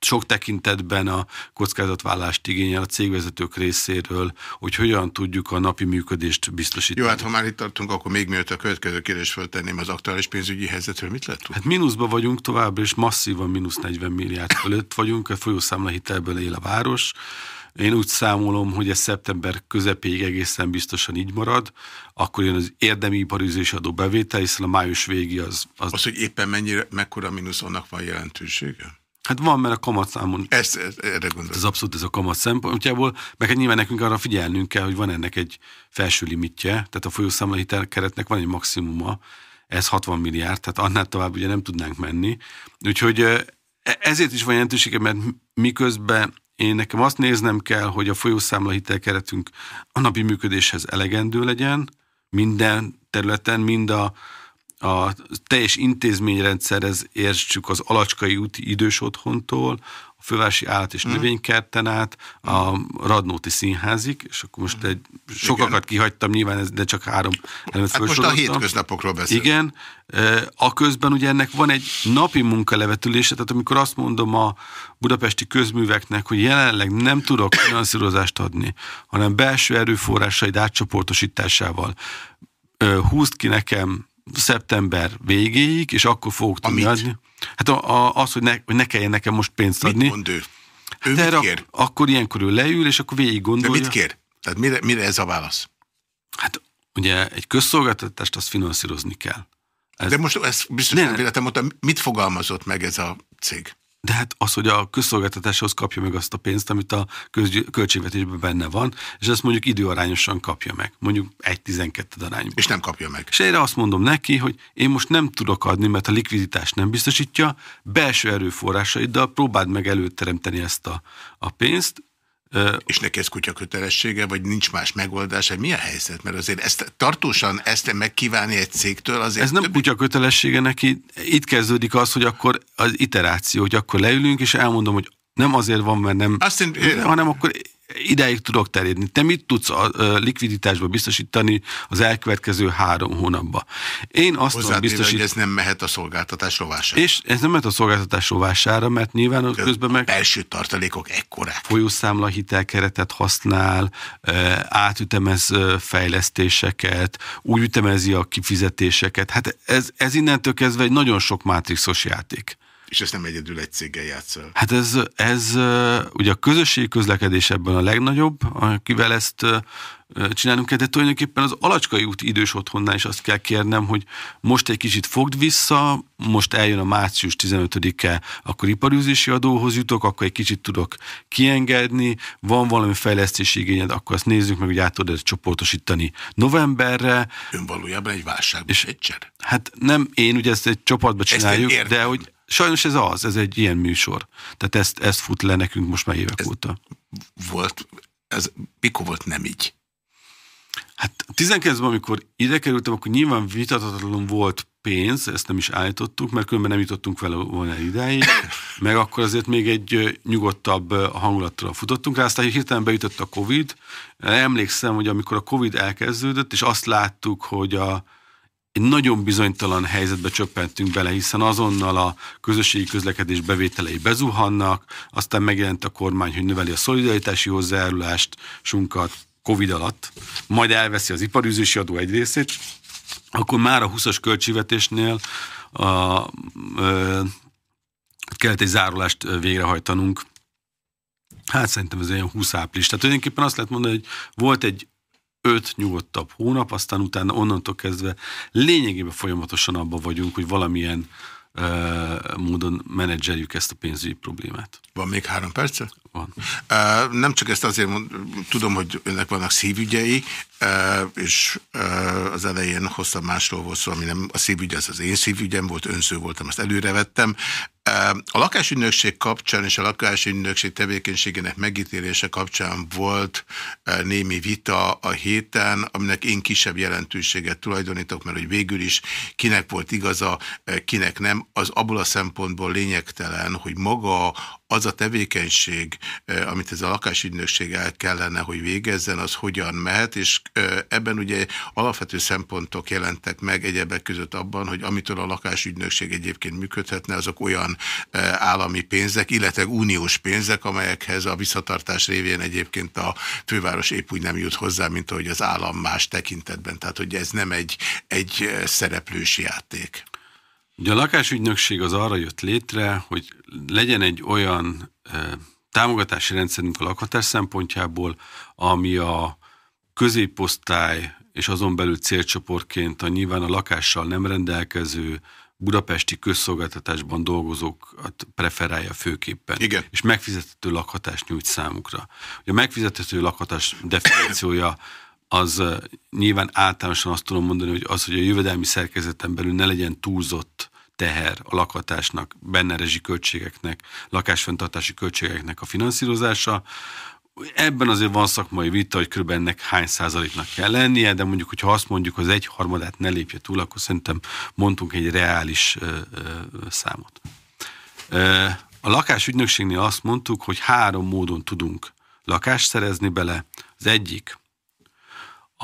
[SPEAKER 4] sok tekintetben a kockázatvállalást igényel a cégvezetők részéről, hogy hogyan tudjuk a napi működést biztosítani.
[SPEAKER 2] Jó, hát ha már itt tartunk, akkor még mielőtt a következő kérdést föltenném az aktuális pénzügyi helyzetről, mit lehet
[SPEAKER 4] Hát mínuszban vagyunk továbbra, és masszívan mínusz 40 milliárd fölött vagyunk, a folyószámla hitelből ebből él a város. Én úgy számolom, hogy ez szeptember közepéig egészen biztosan így marad, akkor jön az érdemi iparűzés adó bevétel, hiszen a május végi az...
[SPEAKER 2] Az, az hogy éppen mennyire, mekkora mínuszonnak van jelentősége?
[SPEAKER 4] Hát van, mert a kamatszámon...
[SPEAKER 2] Ezt, ezt erre gondolom.
[SPEAKER 4] Ez abszolút ez a kamat szempontjából, meg hát nyilván nekünk arra figyelnünk kell, hogy van ennek egy felső limitje, tehát a folyószámla hitelkeretnek van egy maximuma, ez 60 milliárd, tehát annál tovább ugye nem tudnánk menni. Úgyhogy ezért is van jelentősége, mert miközben én nekem azt néznem kell, hogy a folyószámla hitelkeretünk a napi működéshez elegendő legyen, minden területen, mind a, a teljes intézményrendszerhez értsük az Alacskai úti idős otthontól, fővárosi állat- és mm. növénykerten át, a Radnóti Színházig, és akkor most egy, sokakat Igen. kihagytam, nyilván ez, de csak három
[SPEAKER 2] elemet hát most a hétköznapokról beszélünk.
[SPEAKER 4] Igen, a közben ugye ennek van egy napi munkalevetülése, tehát amikor azt mondom a budapesti közműveknek, hogy jelenleg nem tudok finanszírozást adni, hanem belső erőforrásaid átcsoportosításával húzd ki nekem szeptember végéig, és akkor fogok tudni Amit? adni. Hát a, a, az, hogy ne, hogy ne kelljen nekem most pénzt adni.
[SPEAKER 2] Mit mond ő?
[SPEAKER 4] Ő hát mit kér? Ak akkor ilyenkor ő leül, és akkor végig gondolja.
[SPEAKER 2] De mit kér? Tehát mire, mire ez a válasz?
[SPEAKER 4] Hát ugye egy közszolgáltatást azt finanszírozni kell.
[SPEAKER 2] Ez, De most ezt biztos nem véletlen mondtam, mit fogalmazott meg ez a cég?
[SPEAKER 4] De hát az, hogy a közszolgáltatáshoz kapja meg azt a pénzt, amit a költségvetésben benne van, és ezt mondjuk időarányosan kapja meg, mondjuk 1-12 arányban.
[SPEAKER 2] És nem kapja meg.
[SPEAKER 4] És erre azt mondom neki, hogy én most nem tudok adni, mert a likviditás nem biztosítja, belső erőforrásaiddal próbáld meg előteremteni ezt a, a pénzt,
[SPEAKER 2] és neki ez kutya kötelessége, vagy nincs más megoldás, mi a helyzet? Mert azért ezt tartósan ezt megkívánni egy cégtől azért...
[SPEAKER 4] Ez nem többi... kutya kötelessége neki, itt kezdődik az, hogy akkor az iteráció, hogy akkor leülünk, és elmondom, hogy nem azért van, mert nem, Azt én, hanem akkor ideig tudok terjedni. Te mit tudsz a, a likviditásba biztosítani az elkövetkező három hónapba?
[SPEAKER 2] Én azt tudom biztosítani... ez nem mehet a szolgáltatás rovására.
[SPEAKER 4] És ez nem mehet a szolgáltatás rovására, mert nyilván az közben meg...
[SPEAKER 2] Belső tartalékok ekkorák.
[SPEAKER 4] Folyószámla hitelkeretet használ, átütemez fejlesztéseket, úgy ütemezi a kifizetéseket. Hát ez, ez innentől kezdve egy nagyon sok mátrixos játék.
[SPEAKER 2] És ezt nem egyedül egy céggel játszol.
[SPEAKER 4] Hát ez, ez ugye a közösségi közlekedés ebben a legnagyobb, akivel ezt csinálunk kell, de tulajdonképpen az Alacskai út idős otthonnál is azt kell kérnem, hogy most egy kicsit fogd vissza, most eljön a március 15-e, akkor iparűzési adóhoz jutok, akkor egy kicsit tudok kiengedni, van valami fejlesztési igényed, akkor azt nézzük meg, hogy át tudod csoportosítani novemberre.
[SPEAKER 2] Ön valójában egy válság és egyszer.
[SPEAKER 4] Hát nem én, ugye ezt egy csoportba csináljuk, de hogy Sajnos ez az, ez egy ilyen műsor. Tehát ezt, ezt fut le nekünk most már évek ez óta.
[SPEAKER 2] Volt, ez mikor volt nem így?
[SPEAKER 4] Hát 19-ben, amikor ide kerültem, akkor nyilván vitathatatlanul volt pénz, ezt nem is állítottuk, mert különben nem jutottunk vele volna idáig, meg akkor azért még egy nyugodtabb hangulattal futottunk rá, aztán hirtelen beütött a Covid. Emlékszem, hogy amikor a Covid elkezdődött, és azt láttuk, hogy a, egy nagyon bizonytalan helyzetbe csöppentünk bele, hiszen azonnal a közösségi közlekedés bevételei bezuhannak, aztán megjelent a kormány, hogy növeli a szolidaritási hozzájárulást, sunkat Covid alatt, majd elveszi az iparűzési adó egy részét, akkor már a 20-as költségvetésnél a, a, kellett egy zárulást végrehajtanunk. Hát szerintem ez olyan 20 április. Tehát tulajdonképpen azt lehet mondani, hogy volt egy öt nyugodtabb hónap, aztán utána onnantól kezdve lényegében folyamatosan abban vagyunk, hogy valamilyen uh, módon menedzseljük ezt a pénzügyi problémát.
[SPEAKER 2] Van még három perce?
[SPEAKER 4] Van.
[SPEAKER 2] Uh, nem csak ezt azért mond, tudom, hogy önnek vannak szívügyei, uh, és uh, az elején hosszan másról volt szó, ami nem a szívügy, az az én szívügyem volt, önző voltam, ezt előrevettem. A lakásügynökség kapcsán és a lakásügynökség tevékenységének megítélése kapcsán volt némi vita a héten, aminek én kisebb jelentőséget tulajdonítok, mert hogy végül is kinek volt igaza, kinek nem, az abból a szempontból lényegtelen, hogy maga az a tevékenység, amit ez a lakásügynökség el kellene, hogy végezzen, az hogyan mehet, és ebben ugye alapvető szempontok jelentek meg egyebek között abban, hogy amitől a lakásügynökség egyébként működhetne, azok olyan állami pénzek, illetve uniós pénzek, amelyekhez a visszatartás révén egyébként a főváros épp úgy nem jut hozzá, mint ahogy az állam más tekintetben. Tehát, hogy ez nem egy, egy szereplős játék.
[SPEAKER 4] Ugye a lakásügynökség az arra jött létre, hogy legyen egy olyan támogatási rendszerünk a lakhatás szempontjából, ami a középosztály és azon belül célcsoportként a nyilván a lakással nem rendelkező budapesti közszolgáltatásban dolgozókat preferálja főképpen.
[SPEAKER 2] Igen.
[SPEAKER 4] És megfizethető lakhatást nyújt számukra. A megfizethető lakhatás definíciója az nyilván általánosan azt tudom mondani, hogy az, hogy a jövedelmi szerkezeten belül ne legyen túlzott teher a lakhatásnak, benne rezsi költségeknek, lakásfenntartási költségeknek a finanszírozása. Ebben azért van szakmai vita, hogy kb. ennek hány százaléknak kell lennie, de mondjuk, hogyha azt mondjuk, hogy az egy harmadát ne lépje túl, akkor szerintem mondtunk egy reális ö, ö, számot. Ö, a lakásügynökségnél azt mondtuk, hogy három módon tudunk lakást szerezni bele. Az egyik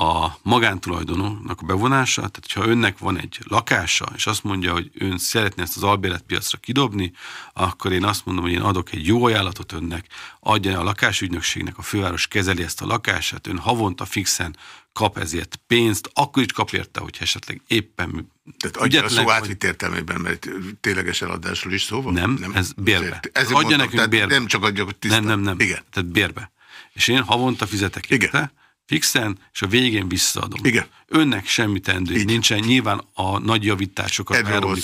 [SPEAKER 4] a magántulajdonoknak a bevonása, tehát ha önnek van egy lakása, és azt mondja, hogy ön szeretné ezt az albéletpiacra kidobni, akkor én azt mondom, hogy én adok egy jó ajánlatot önnek, adja a lakásügynökségnek, a főváros kezeli ezt a lakását, ön havonta fixen kap ezért pénzt, akkor is kap érte, hogy esetleg éppen
[SPEAKER 2] tehát adja a szó átvitt értelmében, mert tényleges eladásról is szó van?
[SPEAKER 4] Nem, nem? ez bérbe. Ez adja mondom, nekünk bérbe.
[SPEAKER 2] Nem csak adja, hogy
[SPEAKER 4] tisztán. Nem, nem, nem. Igen. Tehát bérbe. És én havonta fizetek
[SPEAKER 2] Igen. érte,
[SPEAKER 4] fixen, és a végén visszaadom.
[SPEAKER 2] Igen.
[SPEAKER 4] Önnek semmi tendő, Így. nincsen nyilván a nagy javításokat elromlik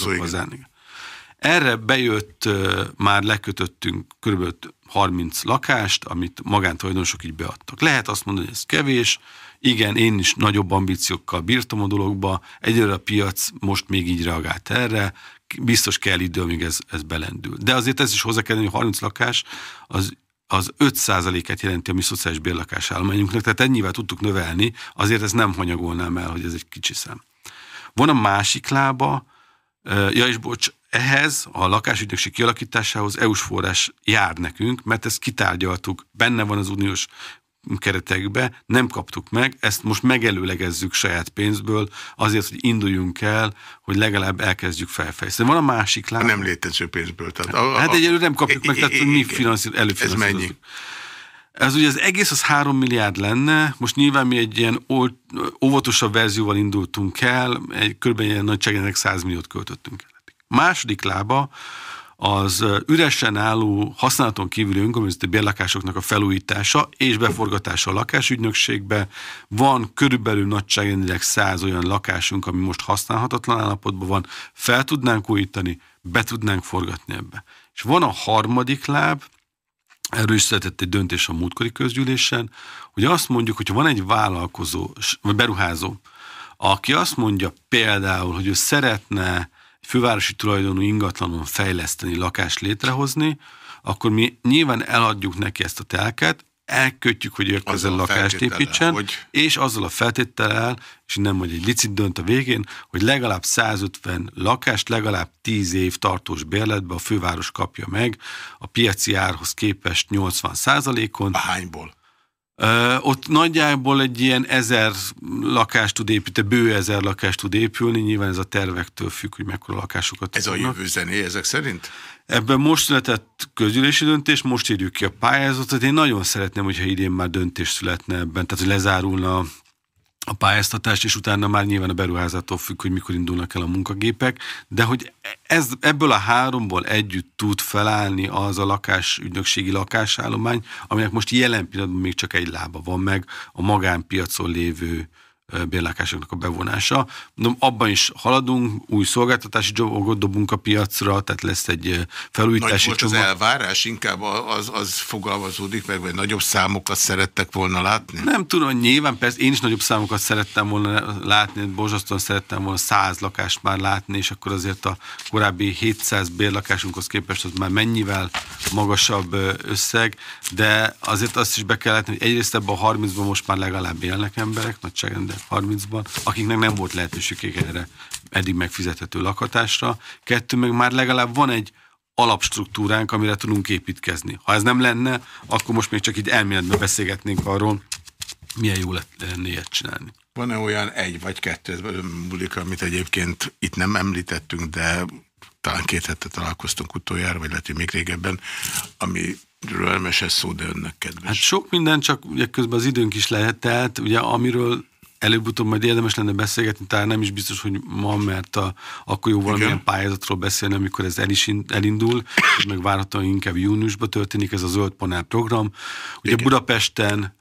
[SPEAKER 4] Erre bejött, már lekötöttünk kb. 30 lakást, amit magántulajdonosok így beadtak. Lehet azt mondani, hogy ez kevés, igen, én is nagyobb ambíciókkal bírtam a dologba, egyre a piac most még így reagált erre, biztos kell idő, amíg ez, ez belendül. De azért ez is hozzá kell hogy 30 lakás az az 5%-et jelenti a mi szociális bérlakás állományunknak, tehát ennyivel tudtuk növelni, azért ez nem hanyagolnám el, hogy ez egy kicsi szám. Van a másik lába, ja és bocs, ehhez a lakásügynökség kialakításához EU-s forrás jár nekünk, mert ezt kitárgyaltuk, benne van az uniós keretekbe, nem kaptuk meg, ezt most megelőlegezzük saját pénzből, azért, hogy induljunk el, hogy legalább elkezdjük felfejleszteni. Van a másik
[SPEAKER 2] láb. Nem létező pénzből. Tehát a,
[SPEAKER 4] a, hát egyelőre nem kapjuk meg, tehát mi finanszír,
[SPEAKER 2] Ez mennyi?
[SPEAKER 4] Ez ugye az egész az 3 milliárd lenne, most nyilván mi egy ilyen óvatosabb verzióval indultunk el, egy kb. ilyen nagyságének 100 milliót költöttünk el. Második lába, az üresen álló, használaton kívüli önkormányzati bérlakásoknak a felújítása és beforgatása a lakásügynökségbe. Van körülbelül nagyságrendileg száz olyan lakásunk, ami most használhatatlan állapotban van, fel tudnánk újítani, be tudnánk forgatni ebbe. És van a harmadik láb, erről is született egy döntés a múltkori közgyűlésen, hogy azt mondjuk, hogy van egy vállalkozó, vagy beruházó, aki azt mondja például, hogy ő szeretne fővárosi tulajdonú ingatlanon fejleszteni, lakást létrehozni, akkor mi nyilván eladjuk neki ezt a telket, elkötjük, hogy ő ezzel lakást építsen, hogy... és azzal a feltétellel, és nem hogy egy licit dönt a végén, hogy legalább 150 lakást, legalább 10 év tartós bérletbe a főváros kapja meg, a piaci árhoz képest 80 százalékon.
[SPEAKER 2] Hányból?
[SPEAKER 4] Ott nagyjából egy ilyen ezer lakást tud építeni, bő ezer lakást tud épülni, nyilván ez a tervektől függ, hogy mekkora lakásokat
[SPEAKER 2] Ez tudnak. a jövő zené ezek szerint?
[SPEAKER 4] Ebben most született közgyűlési döntés, most írjuk ki a pályázatot. Én nagyon szeretném, hogyha idén már döntés születne ebben, tehát hogy lezárulna a pályáztatást, és utána már nyilván a beruházától függ, hogy mikor indulnak el a munkagépek, de hogy ez, ebből a háromból együtt tud felállni az a lakás, ügynökségi lakásállomány, aminek most jelen pillanatban még csak egy lába van meg, a magánpiacon lévő bérlakásoknak a bevonása. Mondom, abban is haladunk, új szolgáltatási jogokat dobunk a piacra, tehát lesz egy felújítási
[SPEAKER 2] Nagy volt az elvárás, inkább az, az fogalmazódik meg, vagy nagyobb számokat szerettek volna látni?
[SPEAKER 4] Nem tudom, nyilván persze én is nagyobb számokat szerettem volna látni, borzasztóan szerettem volna száz lakást már látni, és akkor azért a korábbi 700 bérlakásunkhoz képest az már mennyivel magasabb összeg, de azért azt is be kell látni, hogy egyrészt ebben a 30-ban most már legalább élnek emberek, nagyságrendben 30-ban, akiknek nem volt lehetőségük erre eddig megfizethető lakatásra. Kettő, meg már legalább van egy alapstruktúránk, amire tudunk építkezni. Ha ez nem lenne, akkor most még csak így elméletben beszélgetnénk arról, milyen jó lenne ilyet csinálni.
[SPEAKER 2] Van-e olyan egy vagy kettő múlik, amit egyébként itt nem említettünk, de talán két hete találkoztunk utoljára, vagy lehet, hogy még régebben, amiről elmeses szó, de önnek kedves.
[SPEAKER 4] Hát sok minden, csak ugye közben az időnk is lehet, tehát ugye amiről előbb-utóbb majd érdemes lenne beszélgetni, tehát nem is biztos, hogy ma, mert a, akkor jó valamilyen Igen. pályázatról beszélni, amikor ez el is elindul, meg várhatóan inkább júniusban történik ez a zöld panel program. Ugye Igen. Budapesten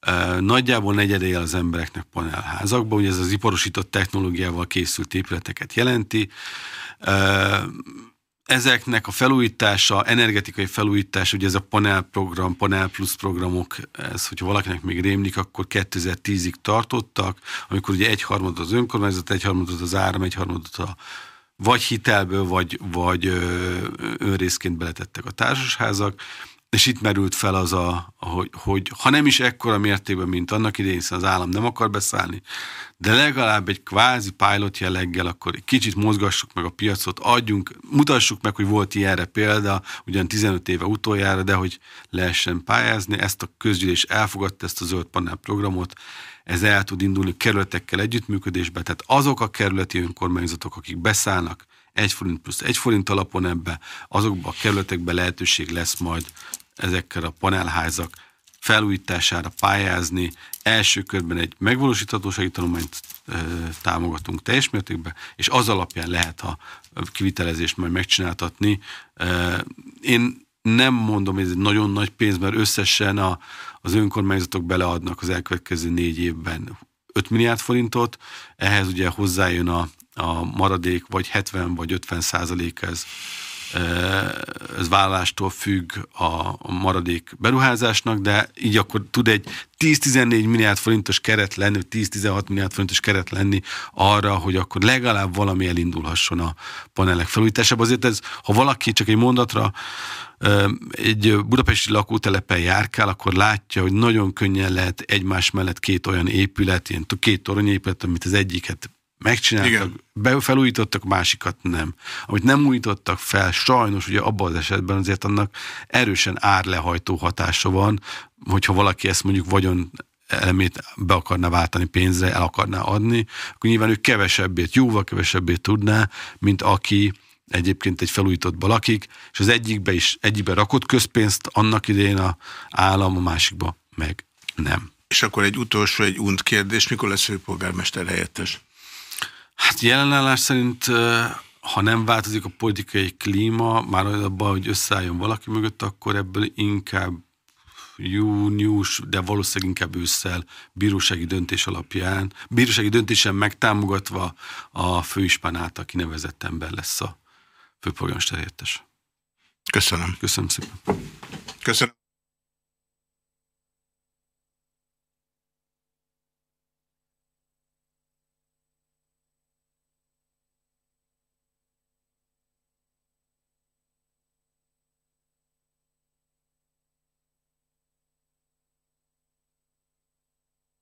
[SPEAKER 4] e, nagyjából negyedél az embereknek panelházakban, ugye ez az iparosított technológiával készült épületeket jelenti. E, ezeknek a felújítása, energetikai felújítás, ugye ez a panel program, panel plusz programok, ez, hogyha valakinek még rémlik, akkor 2010-ig tartottak, amikor ugye egyharmadot az önkormányzat, egyharmadot az áram, egyharmadot a vagy hitelből, vagy, vagy önrészként beletettek a társasházak, és itt merült fel az, a, hogy, hogy ha nem is ekkora mértékben, mint annak idején, hiszen az állam nem akar beszállni, de legalább egy kvázi pilot jelleggel, akkor egy kicsit mozgassuk meg a piacot, adjunk, mutassuk meg, hogy volt ilyenre példa, ugyan 15 éve utoljára, de hogy lehessen pályázni. Ezt a közgyűlés elfogadta, ezt a zöld panel programot, ez el tud indulni kerületekkel együttműködésbe, tehát azok a kerületi önkormányzatok, akik beszállnak egy forint plusz egy forint alapon ebbe, azokban a kerületekben lehetőség lesz majd ezekkel a panelházak felújítására pályázni. Első körben egy megvalósíthatósági tanulmányt e, támogatunk teljes mértékben, és az alapján lehet a kivitelezést majd megcsináltatni. E, én nem mondom, hogy ez egy nagyon nagy pénz, mert összesen a, az önkormányzatok beleadnak az elkövetkező négy évben 5 milliárd forintot, ehhez ugye hozzájön a, a maradék vagy 70 vagy 50 százalék ez ez vállalástól függ a maradék beruházásnak, de így akkor tud egy 10-14 milliárd forintos keret lenni, 10-16 milliárd forintos keret lenni arra, hogy akkor legalább valami elindulhasson a panelek felújításába. Azért ez, ha valaki csak egy mondatra egy budapesti lakótelepen járkál, akkor látja, hogy nagyon könnyen lehet egymás mellett két olyan épület, ilyen két toronyépület, amit az egyiket megcsináltak, be, felújítottak, másikat nem. Amit nem újítottak fel, sajnos ugye abban az esetben azért annak erősen árlehajtó hatása van, hogyha valaki ezt mondjuk vagyon elemét be akarná váltani pénzre, el akarná adni, akkor nyilván ő kevesebbét, jóval kevesebbét tudná, mint aki egyébként egy felújítottba lakik, és az egyikbe is egyikbe rakott közpénzt annak idején a állam, a másikba meg nem.
[SPEAKER 2] És akkor egy utolsó, egy unt kérdés, mikor lesz főpolgármester helyettes?
[SPEAKER 4] Hát jelenállás szerint, ha nem változik a politikai klíma, már abban, hogy összeálljon valaki mögött, akkor ebből inkább június, de valószínűleg inkább ősszel bírósági döntés alapján, bírósági döntésen megtámogatva a főispán által kinevezett ember lesz a főpolgármester helyettes.
[SPEAKER 2] Köszönöm.
[SPEAKER 4] Köszönöm szépen.
[SPEAKER 2] Köszönöm.